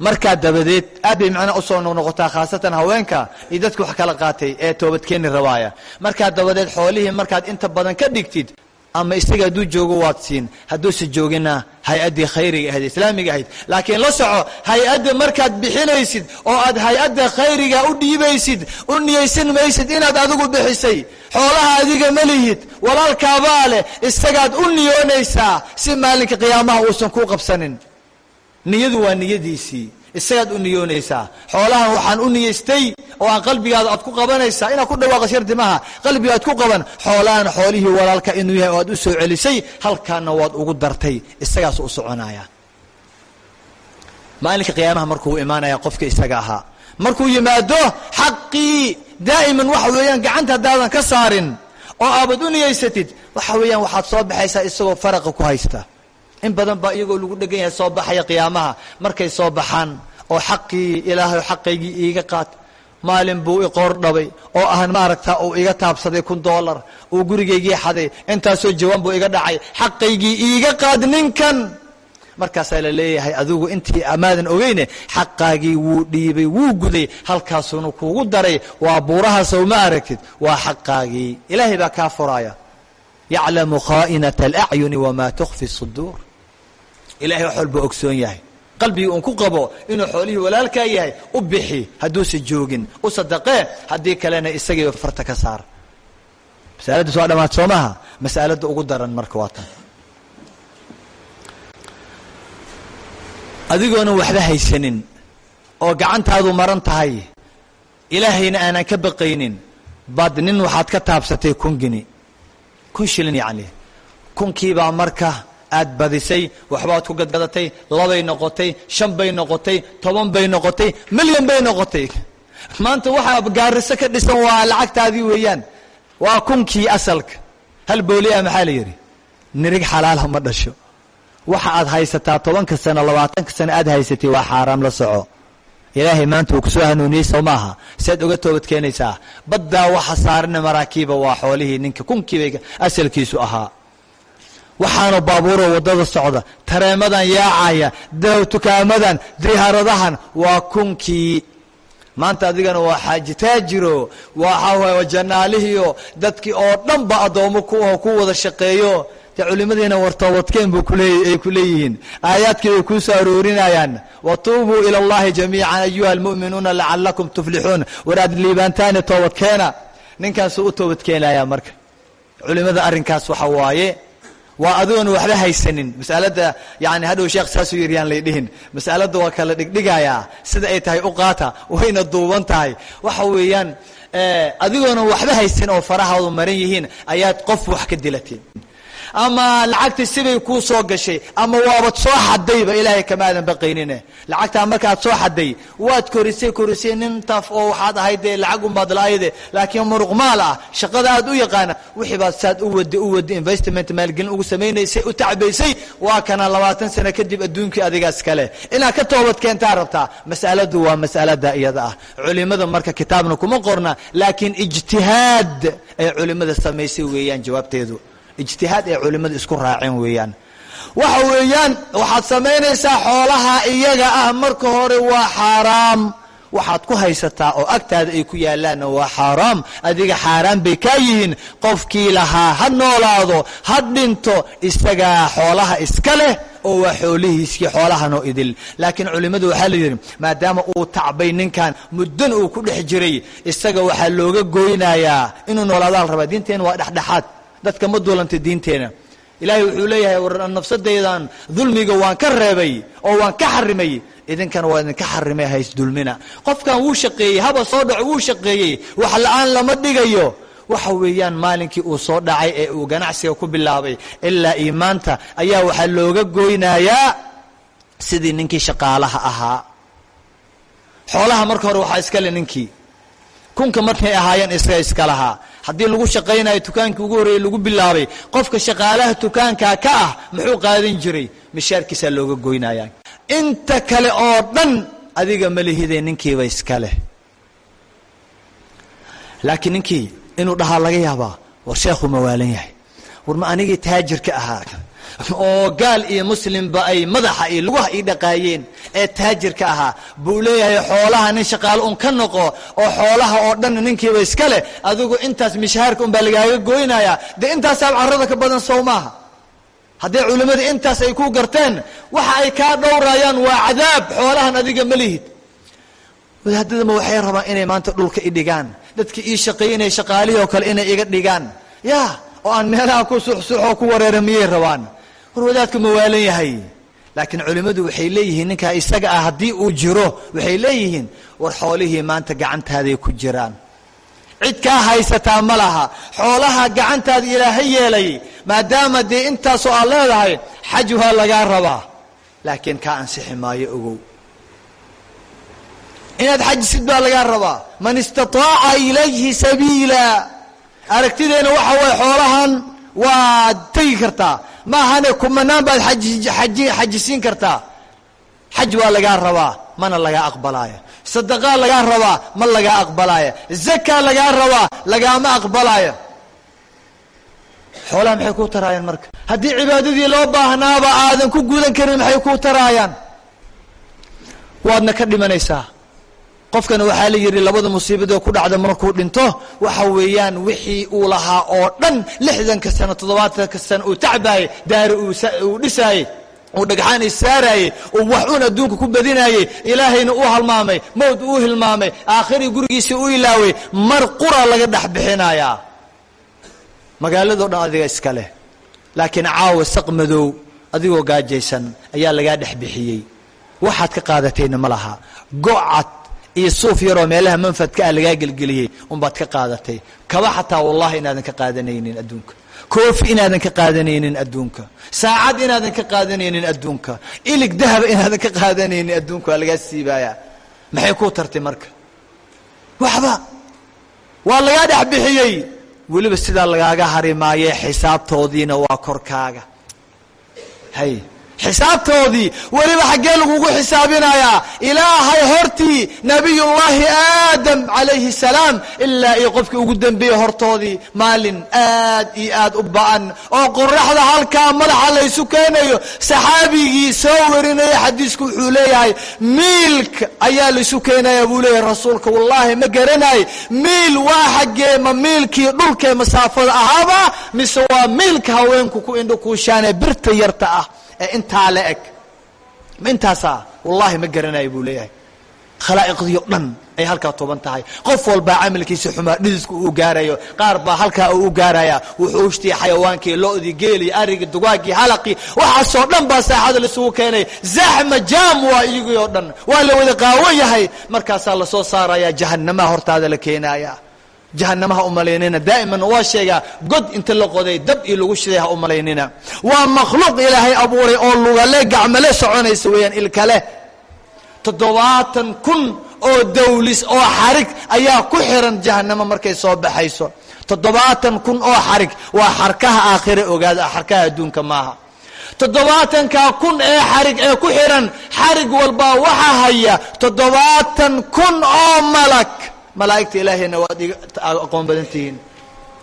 Markaa dabadeed aad bay macnaa u soo noqnoqotaa khaasatan haweenka iyo dadka wax kala qaatay ee toobadkeeni rabaaya. Markaa dabadeed xoolihii markaad inta badan ka dhigtid ama isaga hadduu joogo waad siin hadduusa joogina hay'addii khayriga ahayd islaamiga ahayd. Laakiin la soco hay'adda markaad bixinaysid oo aad hay'adda khayriga u dhiibaysid u niyaysan maysid inaad adigu bixisay xoolaha adiga ma lihid walaalkaabaa leh isagaad u niyoonaysaa si maalinka qiyaamaha uusan kuu qabsanin. Niyadu waa niyadiisii isagaad u niyoonaysaa. Xoolahan waxaan u niyaystay oo aan qalbigaada aad ku qabanaysaa. Inaad ku dhawaaqo shardi maaha. Qalbiga aad ku qaban xoolahan xoolihii walaalka inuu yahay oo aad u soo celisay halkaana waad ugu dartay. Isagaas u soconaya. Maalinka qiyaamaha markuu imaanaya qofka isaga ahaa. Markuu yimaado xaqii daa'iman waxa weeyaan gacanta haddaadan ka saarin. Oo aabad u niyaysatid. Waxa weeyaan waxaad soo baxaysaa isagoo faraqa ku haysta in badan baa iyagoo lagu dhegan yahay soo baxaya qiyaamaha. Markay soo baxaan oo xaqii ilaahay xaqaygii iiga qaad maalin buu iqoor dhabay oo ahan maaragta uu iga taabsaday kun doolar uu gurigaygii xaday intaasoo jawaan buu iga dhacay xaqaygii iiga qaad ninkan. Markaasaa la leeyahay adigu intii amaadan ogeyne xaqaagii wuu dhiibay wuu guday halkaasuna kuugu daray. Waa buuraha sow ma aragtid waa xaqaagii. Ilaahay baa kaa furaaya yaclamu khaa'inata alacyuni wamaa tukfi suduur ilahay wax walba ogsoon yahay. Qalbigii uun ku qabo inuu xoolihii walaalkaa yahay u bixi hadduusa joogin u sadaqee haddii kalena isagiiba farta ka saar. Masaladdaas waa dhamaad soo maha masalada ugu daran marka waa tan. Adigoonan waxba haysanin oo gacantaadu maran tahay ilaahayna aanan ka baqaynin baad nin waxaad ka taabsatay kun gini. Kun shilin yacni. Kunkiibaa marka aad badisay waxbaad ku gadgadatay labay noqotay shan bay noqotay toban bay noqotay milyan bay noqotay. Maanta waxaa gaariso ka dhisan waa lacagtaadii weeyaan waa kunkii asalka. Hal booliah maxaa la yidhi? Nirig xalaala ma dhasho. Waxa aad haysataa tobanka sano labaatanka sano aad haysatay waa xaaraam la soco. Ilaahay maanta uu ku soo hanuuniyey soo maaha. Siaad uga toobad keenaysaa baddaa waxa saarana maraakiiba waa xoolihii ninka kunkiibay asalkiisu ahaa waxaanu baabuuro waddada socda. Tareemadan yaacaya dukaamadan diyaaradahan waa kunkii. Maanta adigana waa xaaji taajiro waa janaalihiio dadkii oo dhan ba addoommo ku wada shaqeeyo. Dee culimmadiina wartoobadkeen buu kuleey ay ku leeyihiin. Aayaadkii bay kuu soo aroorinayaan. Watuubuu ila allahi jamiican ayuha almu'minuuna lacalakum tuflixuun war liibaantaani toobadkeena. Ninkaasuu u toobadkeenaya marka. Culimmada arrinkaas waxa waaye waa adigoon waxba haysanin. Masalada yani hadhow sheekh saasuu yidhi yaan lay dhihin. Masalada waa kala dhigdhigayaa. Sida ay tahay u qaata wayna duuban tahay. Waxa weeyaan adigoonan waxba haysan oo farahaadu maran yihiin ayaad qof wax ka dilateen ama lacagtii sibay kuu soo gashay. Ama waabad soo xadayba ilaahay kamaadan baqaynine lacagtaa markaad soo xaday waad korisay korisay nin taf oo waxaad ahayd dee lacag unbaad laakiin muruqmaal ah shaqada aad u yaqaana wixii saad u wadi u wadi investment maalgelin ugu samaynaysay u tacbaysay waa kana labaatan sano kadib adduunkii adigaas kale. Inaad ka toobad keentaa rabtaa mas'aladu waa mas'alada iyada ah. Culimada marka kitaabna kuma qorna laakiin ijtihaad ay culimada samaysay weeyaan jawaabteedu ijtihaad ay culimmada isku raaceen weeyaan. Waxa weeyaan waxaad samaynaysaa xoolaha iyaga ah marka hore waa xaaraam. Waxaad ku haysataa oo agtaada ay ku yaalaanna waa xaaraam. Adiga xaaraan bay kaa yihiin. Qofkii lahaa ha noolaado ha dhinto isagaa xoolaha iska leh oo waa xoolihiiskii xoolahanoo idil. Laakiin culimmadu waxaa la yidhi maadaama uu tacbay ninkan muddan uu ku dhex jiray isaga waxaa looga goynayaa inuu noolaadaal rabaa. Diinteena waa dhexdhexaad dadka ma duulanta diinteena. Ilaahay wuxuu leeyahay war nafsadaydan dulmiga waan ka reebay oo waan ka xarimay. Idinkana waa idinka xarimay hays dulmina. Qofkan wuu shaqeeyey haba soo dhaco wuu shaqeeyey. Wax la'aan lama dhigayo. Waxa weeyaan maalinkii uu soo dhacay ee uu ganacsiga ku bilaabay ilaa maanta ayaa waxaa looga goynayaa sidii ninkii shaqaalaha ahaa. Xoolaha marka hore waxaa iskale ninkii. Kunka markay ahaayeen isaga iska lahaa haddii lagu shaqaynayo dukaankii ugu horreeyey lagu bilaabay qofka shaqaalaha dukaankaa ka ah muxuu qaadan jiray? Mishaarkiisaa looga goynaya inta kale oo dhan adiga malihidee ninkiiba iska leh. Laakiin ninkii inuu dhahaa laga yaabaa war sheekhu ma waalan yahay. War ma anigii taajirka ahaa oo gaal iyo muslimba ay madaxa iyo lugaha ii dhaqaayeen ee taajirka ahaa. Buu leeyahay xoolaha nin shaqaalo un ka noqo oo xoolaha oo dhan ninkiiba iska leh adigu intaas mishahaarka un baa lagaaga goynayaa. Dee intaasaa carrada ka badan sow maaha. Haddii culimmadii intaas ay ku garteen waxa ay kaa dhowrayaan waa cadaab xoolahan adiga ma lihid. Wadaadadama waxay rabaan inay maanta dhulka i dhigaan? Dadkii ii shaqaynaya shaqaalihii oo kale inay iga dhigaan? Ya oo aan meelaha ku suxsuxoo ku wareera miyay rabaan war wadaadku ma waalan yahay. Laakiin culimmadu waxay leeyihiin ninkaa isaga ah haddii uu jiro waxay leeyihiin war xoolihii maanta gacantaaday ku jiraan. Cid kaa haysataa ma laha. Xoolaha gacantaada ilaaha yeelay maadaama dee intaasoo aad leedahay xaj waa lagaa rabaa. Laakiin kaa ansixi maayo ogow. Inaad xajisid baa lagaa rabaa. Man istataaca ilayhi sabiila. Aragtideena waxa waye xoolahan waad tegi kartaa ma ahane kumanaan baad xajisiin kartaa xaj waa lagaa rabaa mana lagaa aqbalaayo. Sadaqaa lagaa rabaa ma lagaa aqbalaayo. Zakaa lagaa rabaa lagaama aqbalaayo. Xoolaha maxay kuu taraayaan marka? Haddii cibaadadii loo baahnaaba aadan ku gudan karin maxay kuu taraayaan? Waadna ka dhimanaysaa qofkana waxaa la yidhi labada musiibadoo ku dhacda markuu dhinto waxa weeyaan wixii uu lahaa oo dhan lixdanka sano toddobaatanka sano uu tacbaayey daari uu dhisaayey uu dhagxaan issaaraayey uu wax un adduunka ku badinaayey ilaahayna uu halmaamay mowd uu hilmaamay aakhirii gurigiisii u ilaaway mar qura laga dhex bixinayaa magaaladoo dhan adiga iska laakiin caawa saq madow adigoo gaajaysan ayaa lagaa dhex bixiyey. Waxaad ka qaadatayna ma laha. Gocad iyo suuf yaroo meelaha manfadka ah lagaa gelgeliyey unbaad ka qaadatay. Kaba xataa wallahi inaadan ka qaadanaynin adduunka. Koofi inaadan ka qaadanaynin adduunka. Saacad inaadan ka qaadanaynin adduunka. Ilig dahaba inaadan ka qaadanaynin adduunka waa lagaa siibaaya maxay kuu tartay marka? Waxba. Waa lagaa dhex bixiyey. Weliba sidaa lagaaga hari maaye xisaabtoodiina waa korkaaga. Hay xisaabtoodii weliba xaggee lagugu xisaabinayaa ilaahay hortii nabiyullaahi aadam calayhi salaam ilaa iyo qofkii ugu dembeeyey hortoodii maalin aad iyo aad u ba'an. Oo qoraxda halkaa madaxa laysu keenayo saxaabigii soo warinaya xadiisku wuxuu leeyahay miilka ayaa laysu keenaya buu leeyahay rasuulka. Wallaahi ma garanay miil waa xaggee ma miilkii dhulkee masaafada ahaaba mise waa miilka haweenku ku indho birta yarta ah ee intaa la eg. Ma intaasaa? Wallahi ma garanayo buu leeyahay. Khalaa'iqdii o dhan ay halkaa tuban tahay. Qof walbaa camalkiisa xumaa dhididku uu gaarayo. Qaar baa halkaa uu u gaaraya. Wuxuushtii xayawaankii lo'dii geelii arigii dugaagii halaqii. Waxaasoo dhan baa saaxada laisugu keenay. Zaxma jaam waa iyagii oo dhan. Waa la wada qaawan yahay. Markaasaa la soo saaraya jahannamaha hortaada la keenaya jahanamaha umalaynina daa'iman waa sheegaa god inta la qoday dab iyo lagu shiday ha umalaynina waa makhluuq ilaahay abuuray oo lugale gacmale soconaysa weeyaan ilkale. Toddobaatan kun oo dawlis oo xarig ayaa ku xiran jahanamo markay soo baxayso. Toddobaatan kun oo xarig waa xarkaha aakhire ogaada xarkaha adduunka maaha. Toddobaatankaa kun ee xarig ee ku xiran xarig walbaa waxaa haya toddobaatan kun oo malag malaa'igta ilaahayna waad aqoon badan tihiin.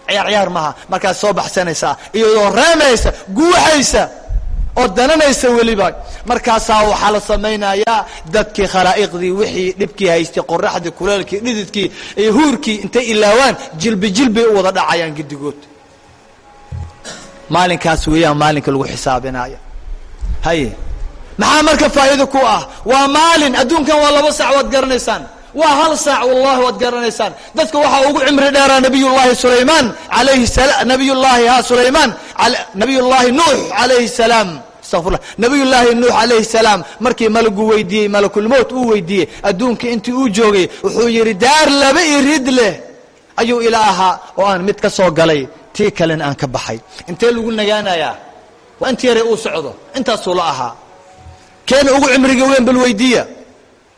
Ciyaar ciyaar maha markaad soo baxsanaysaa iyadoo reemaysa guuxaysa oo dananaysa weliba. Markaasaa waxaa la samaynayaa dadkii khalaa'iqdii wixii dhibkii haystay qoraxdii kuleelkii dhididkii iyo huurkii intay ilaawaan jilbi jilbay u wada dhacayaan giddigood. Maalinkaas weeyaan maalinka lagu xisaabinaayo. Haye. Maxaa marka faa'iido ku ah? Waa maalin adduunkan waa laba sac waad garanaysaan waa hal saac wallahi waad garanaysaan. Dadka waxaa ugu cimri dheeraa nabiyullaahi sulaymaan alayhi nabiyullaahi ha sulaymaan nabiyullaahi nuux calayhi salaam. Astaqfirullah nabiyullaahi nuux calayhi salaam. Markii malagu weydiiyey malakulmowt uu weydiiyey adduunka intii uu joogay wuxuu yidhi daar laba irid leh. Ayuu ila ahaa oo aan mid ka soo galay. Tii kalena aan ka baxay. Intee lagu nagaanayaa? Waa intii yare uu socdo. Intaasuu la ahaa. Keena ugu cimriga weyn bal weydiiya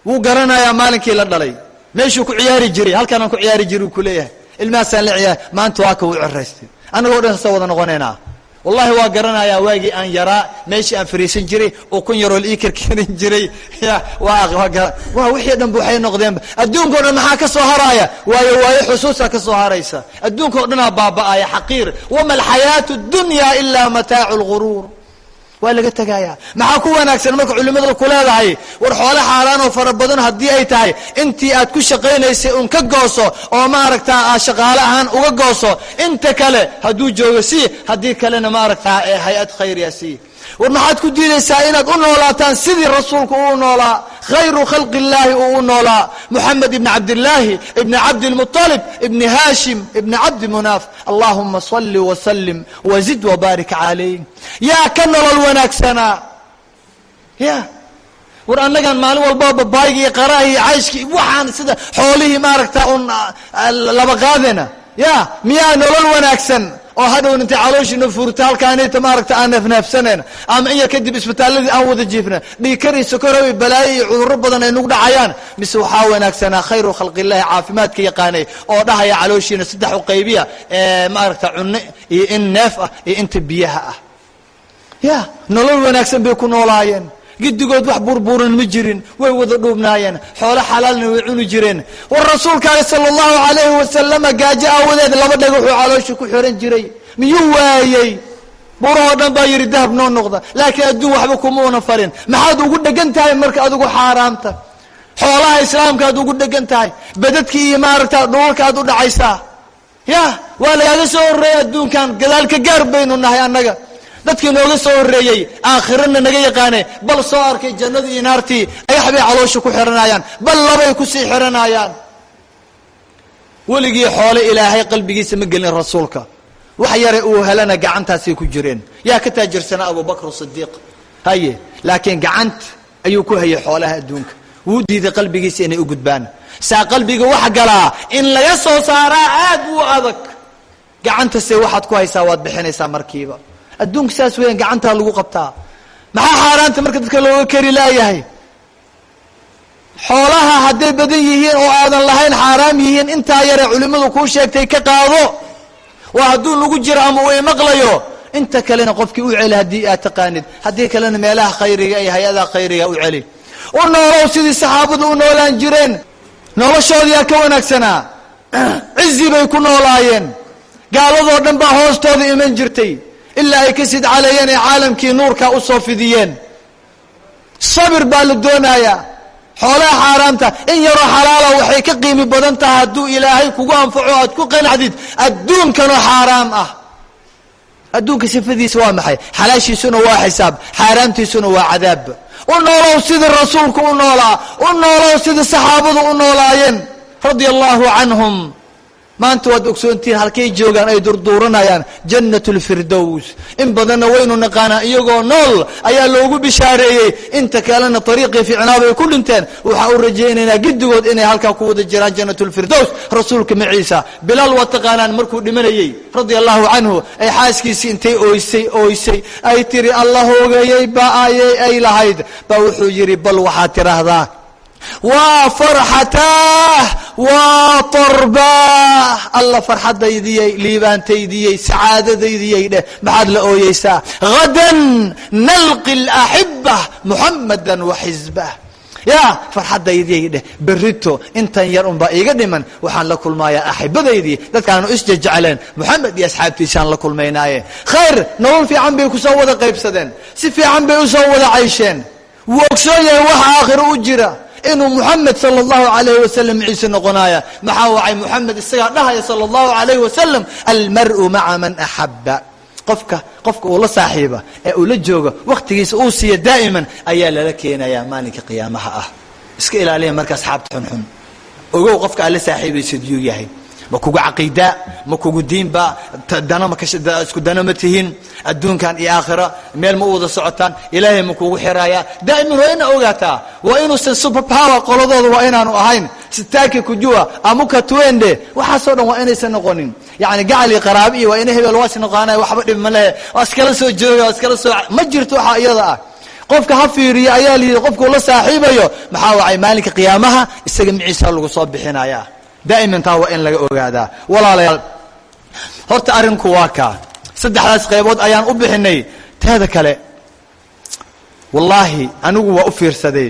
wuu garanayaa maalinkii la dhalay? Meeshuu ku ciyaari jiray. Halkaanaan ku ciyaari uu ku leeyahay. Ilmahaasaan la ciyaar maanta waa ka uu ciraystay annagoo dhan sasa wada noqonaynaa wallahi waa garanayaa waagii aan yaraa meeshii aan fariisan jiray oo kun yaroo ii karkarin jiray. Waa wixii dhanba waxay noqdeenba adduunkao dhan maxaa ka soo haraaya waayo waayo xusuusaa ka soo haraysa. Adduunkao dhanaa baaba'aya xaqiir. Wama alxayaatu dunya ilaa mataacu lguruur waa laga tegayaa maxaa ku wanaagsan marka culimadu ku leedahay? War xoole xaaraan oo fara badan haddii ay tahay intii aad ku shaqaynaysay un ka gooso oo maaragtaa aad shaqaale ahaan uga gooso inta kale hadduu joogo sii haddii kalena maaragtaa ee hay'ad khayriya sii war maxaad ku diidaysaa inaad u noolaataan sidii rasuulku uu noolaa khayru khalqi illaahi uu u noolaa moxamed ibni cabdillaahi ibni cabdilmuطalib ibni haashim ibni cabdi munaaf allahuma salli wasalim wazid wabaarik calayh yaa ka nolol wanaagsanaa. Ya war annagan maalin walbaa babaayga iyo qaraha iyo cayshkii waxaan sida xoolihii maaragta un laba ya miyaa nolol wanaagsan oo hadhown intay calooshiina furta halkaanita maaragta aan neefneefsanayn ama in yar kadib isbitaaladii aan wada jiifna dhiikari sokorowey balaayo iyo cudurro badan ay nagu dhacayaan mise waxaa wanaagsanaa khayru khalqillahi caafimaadka yaqaanay oo dhahaya calooshiina saddex u qaybiya ee maaragta cunno iyo in neef ah iyo inta biyaha ah. Ya nolol wanaagsan bay ku noolaayeen giddigood wax burburan ma jirin way wada dhuubnaayeen xoolo xalaalna way cuni jireen. War rasuulkaaga sala allahu calayhi wasalama gaajo aawadeed laba dhagaxuu caloosha ku xiran jiray. Miyuu waayey burahoo dhan baa yidhi dahab noo noqda laakiin adduun waxba kumuuna farin. Maxaad ugu dhegan tahay marka adigu xaaraamta xoolaha islaamka aad ugu dhegan tahay. Badadkii iyo maaragta dhulalka aad u dhacaysaa. Ya waa lagaaga soo horreeyay adduunkan. Gadaal ka gaar baynu nahay annaga dadkii nooga soo horreeyey aakhirana naga yaqaane bal soo arkay jannadii iyo naartii ayax bay caloosha ku xihanayaan bal labay ku sii xihanayaan weligii xoole ilaahay qalbigiisa ma gelin rasuulka. Wax yare uu helana gacantaasay ku jireen. Yaa ka taajirsanaa abubakr sidiiq haye laakiin gacanta ayuu ku hayay xoolaha adduunka. Wuu diiday qalbigiisa inay u gudbaan. Saa qalbiga wax galaa in laga soo saaraa aad u adag. Gacantase waxaad ku haysaa waad bixinaysaa markiiba adduunka saas weeyaan gacantaa lagu qabtaa. Maxaa xaaraanta marka dadka looga kari laayahay? Xoolaha hadday badan yihiin oo aadan lahayn xaaraam yihiin intaa yare culimmadu kuu sheegtay ka qaado. Waa hadduu lagu jiro ama uu imaqlayo inta kalena qofkii u celi haddii aad taqaanid. Haddii kalena meelaha khayriga iyo hay'adaha khayriga u celi. U noolow sidii saxaabadu u noolaan jireen. Noloshoodiyaa ka wanaagsanaa. Cizi bay ku noolaayeen. Gaaladoo dhan baa hoostooda iman jirtay ilaa ay ka sidcaleeyeen ee caalamkii nuurkaa u soo fidiyeen. Sabir baa la doonayaa xoolaha xaaraamta in yaroo xalaala waxay ka qiimi badan tahay hadduu ilaahay kugu anfaco aad ku qanacdid adduunkanoo xaaraam ah. Adduunka sifadiisa waa maxay? Xalaashiisuna waa xisaab xaaraamtiisuna waa cadaab. U noolow sidii rasuulku u noolaa u noolow sidii saxaabadu u noolaayeen. Radia allahu canhum maanta waad ogsoontihiin halkay joogaan ay durduuranayaan jannat lfirdows in badanna waynu naqaanaa iyagoo nool ayaa loogu bishaareeyey. Inta kalena ariiqii fiicnaaba ay ku dhinteen waxaa u rajaynaynaa giddigood inay halkaa ku wada jiraan jannat lfirdows rasuulka maciisa bilaal waa taqaanaan markuu dhimanayey radia allahu canhu ay xaaskiisii intay ooysay ooysay ay tiri alla hoogeeyey baa ayay ay lahayd. Baa wuxuu yidhi bal waxaad tidhaahdaa waa farxataah waa tarbaah alla farxadaydiyey liibaantaydiyey sacaadadaydiyey dheh. Maxaad la ooyeysaa? Hadan nalqi laxiba muxamadan wa xisbah ya farxadaydiyey dheh. Berito intan yar unbaa iiga dhiman. Waxaan la kulmayaa axibadaydii dadkaanu isjejecleen moxamed iyo asxaabtiisaan la kulmaynaaye. Khayr nolol fiican bay ku soo wada qaybsadeen. Si fiican bay u soo wada caysheen wuu ogsoon yahay waxa aakhiro u jira inuu muxamed sala allahu alayhi wasalam ciise noqonaya maxaa wacay? Muxamed isagaa dhahaya sala allahu alayhi wasalam almar'u maca man axabba qofka qofka uu la saaxiiba ee uu la jooga wakhtigiisa uu siiya daa'iman ayaa lala keenayaa maalinka qiyaamaha ah. Iska ilaaliya marka asxaabta xunxun. Ogow qofka aad la saaxiibaysid yuu yahay ma kugu caqiidaa ma kugu diinba isku dano ma tihiin adduunkan iyo aakhira meel ma u wada socotaan ilaahay ma kugu xirayaa daa'iman waa ina ogaataa waa inuusan super power qoladooda waa inaanu ahayn sitaki kujua amuka tuende waxaasoo dhan waa inaysan noqonin. Yani gacali qaraabi iyo waa ina hebel waas noqaanay waxba dhib ma lehe waa iskala soo jooga waa iskala soo ma jirto waxaa iyada ah. Qofka ha fiiriyo ayaa la yidhi qofkuu la saaxiibayo maxaa wacay maalinka qiyaamaha? Isaga miciisa lagu soo bixinaya daa'iman taa waa in laga ogaadaa walaalayaal horta arrinku waa kaa saddexdaas qaybood ayaan u bixinay teeda kale wallaahi anigu waa u fiirsaday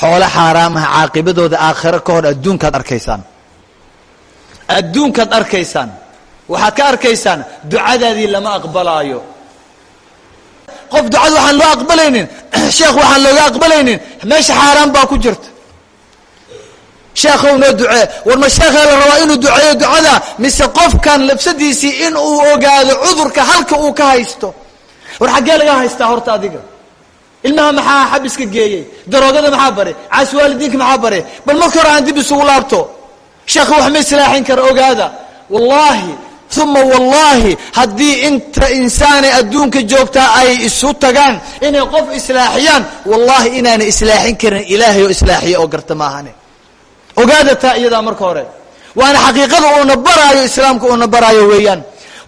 xoolo xaaraamaha caaqibadooda aakhiro ka hor adduunkaad arkaysaan adduunkaad arkaysaan waxaad ka arkaysaan ducadaadii lama aqbalaayo qof ducada waxaan loo aqbalaynin sheekh waxaan looga aqbalaynin meesha xaaraan baa ku jirta sheekhow noo ducee war ma sheekhaa la rabaa inuu duceeyo ducada? Mise qofkan labsadiisii in uu ogaado cudurka halka uu ka haysto. War xaggee laga haystaa horta adiga? Ilmaha maxaa xabiska geeyey? Daroogada maxaa bare? Caas waalidiinka maxaa bare? Bal marka hore aan dib isugu laabto. Sheekha wax ma islaaxin kara ogaada. Wallaahi uma wallaahi haddii inta insaanay adduunka joogtaa ay isu tagaan inay qof islaaxiyaan wallahi inaanay islaaxin karin ilaahay oo islaaxiya oo garta maahane ogaada taa iyadaa marka hore. Waana xaqiiqada uuna baraayo islaamka uuna baraayo weeyaan.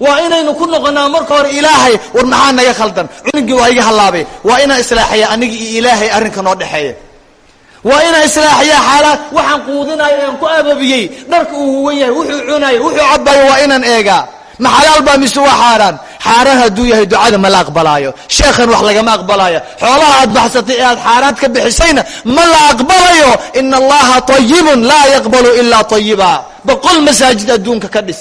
Waa inaynu ku noqonaa marka hore ilaahay war maxaa naga khaldan? Cunugii waa iga hallaabay. Waa inaan islaaxiya aniga iyo ilaahay arrinka noo dhexeeya. Waa inaan islaaxiyaa xaalaad waxaan quudinayo ean ku ababiyey. Dharka uu huwan yahay wuxuu cunayo wuxuu cabayo waa inaan eegaa. Ma xalaal baa mise waa xaaraan xaaraan hadduu yahay ducada ma la aqbalaayo. Sheekhan wax lagama aqbalaayo xoolaha aad baxsatay ee aad xaaraad ka bixisayna ma la aqbalayo. Ina allaha tayibun laa yaqbalu ilaa tayiba boqol masaajid adduunka ka dhis.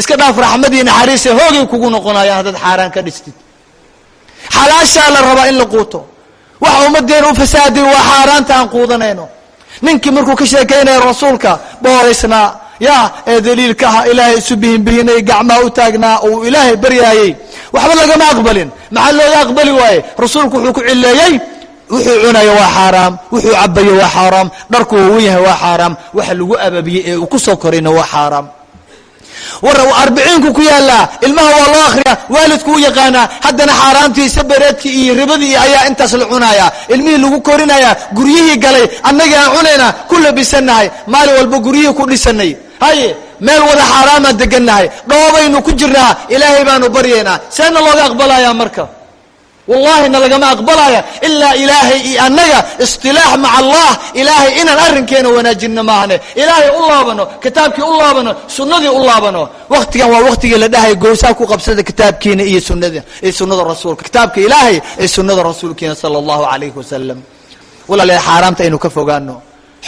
Iska dhaaf raxmadii naxariise hoogay kugu noqonayaan haddaad xaaraan ka dhistid. Xalaashaa la rabaa in la quuto. Waxa ummadeena u fasaaday waa xaaraanta aan quudanayno. Ninkii markuu ka sheekaynaya rasuulka booraysnaa ya ee daliilka aha ilaahay isu bihinbihinay gacmaha u taagnaa uu ilaahay baryaayey. Waxba lagama aqbalin. Maxaa looga aqbali waaye? Rasuulku wuxuu ku cileeyey wuxuu cunayo waa xaaraam wuxuu cabayo waa xaaraam dharku wawan yahay waa xaaraam waxa lagu ababiyey ee uu ku soo korayna waa xaaraam war arbiciinku ku yaallaa ilmaha waa loo akhriyaa waalidku u yaqaanaa. Haddana xaaraamtii sabareedkii iyo ribadii ayaa intaas la cunayaa. Ilmihii lagu korinayaa guryihii galay annagii aan cunaynaa ku labisannahay. Maalin walba guryihii ku dhisanay haye meel wada xaaraamaan degannahay. Dhoobaynu ku jirnaa ilaahay baanu baryaynaa seena looga aqbalayaa marka wallahi na lagama aqbalaya ilaa ilaahay iyo annaga istilaax maca allah. Ilaahay inaan arrinkeena wanaajinno maahne. Ilaahay u laabano kitaabkii u laabano sunnadii u laabano. Waktigan waa waktigii la dhahay goosaa ku qabsada kitaabkiina iyo sunada iyo sunnada rasuulka. Kitaabka ilaahay iyo sunnada rasuulkiina sala allahu calayhi wasalam walaalayaal xaaraamta aynu ka fogaano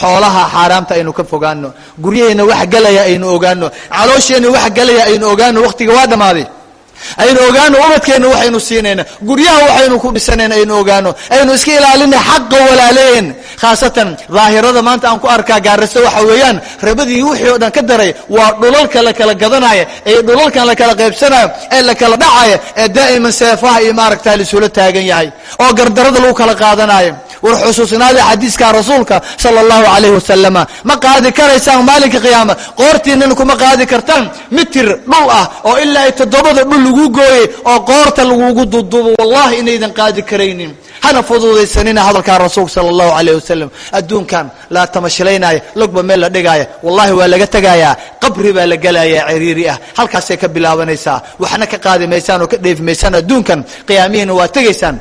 xoolaha xaaraamta aynu ka fogaano guryaheena wax galaya aynu ogaano caloosheenna wax galaya aynu ogaano waktiga waa dhammaaday aynu ogaano ubadkeenna waxaynu siinayna guryaha waxaynu ku dhisanayna aynu ogaano aynu iska ilaalina xaqa walaaleen khaasatan daahirada maanta aan ku arkaa gaarayso waxa weeyaan rabadii wixii oo dhan ka daray waa dhulalka la kala gadanaya ee dhulalkan la kala qaybsanayo ee la kala dhacaya ee daa'iman seefaha iyo maaragta laisula taagan yahay oo gardarada lagu kala qaadanayo war xusuusnaada xadiiska rasuulka sala allahu calayhi wasalama ma qaadi karaysaan maalinka qiyaama? Qoortiinana kuma qaadi kartaan? Mitir dhul ah oo ilaa toddobada dhul lagu gooyey oo qoorta lagugu duduubo wallahi inaydan qaadi karaynin hana fududaysanina hadalkaa rasuulka sala allahu calayh wasalam adduunkan la tamashilaynaayo logba meel la dhigaaya wallahi waa laga tegayaa qabri baa la gelayaa ciriiri ah halkaasay ka bilaabanaysaa waxna ka qaadi maysaan oo ka dheefi maysaan adduunkan qiyaamihiina waa tegaysaan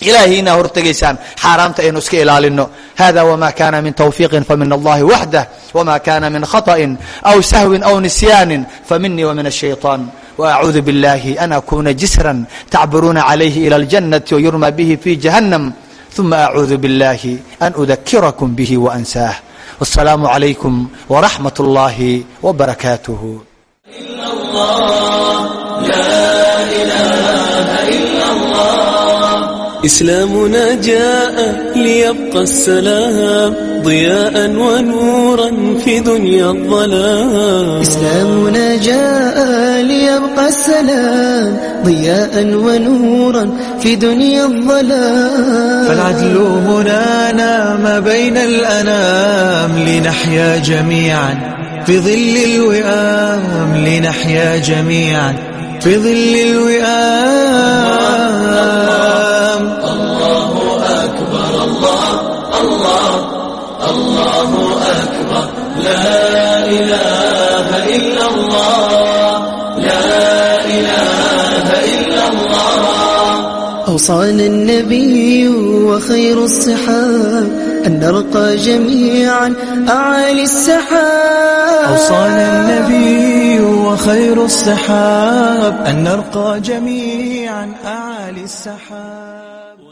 ilahay inaa hortegaysaan xaaraamta aynu iska ilaalino hada wma kana min twfiiqin famin allahi waxdah wma kana min khaطأi aw sahwi aw nisyaani faminii wmin الshayطan وأعuudu bاllahi an akuna jisra tacburuuna عalayhi ilى اljanati وyurma bihi fi jahannam ثuma acuudu bاllahi an udakirakum bihi وأnsaah والsalaamu عalaykum وraxmaة اllahi وbarakaatuh إسلامنا جاء ليبقى السلام ضياء ونورا في دنيا الظلام إسلامنا جاء ليبقى السلام ضياء ونورا في دنيا الظلام فالعدل هنا نام بين الأنام لنحيا جميعا في ظل الوئام لنحيا جميعا في ظل الوئام أم الله أكبر الله الله الله أكبر لا إله إلا الله لا إله إلا الله أوصانا النبي وخير الصحاب أن نرقى جميعا أعالي السحاب أوصانا النبي وخير السحاب أن نرقى جميعا أعالي السحاب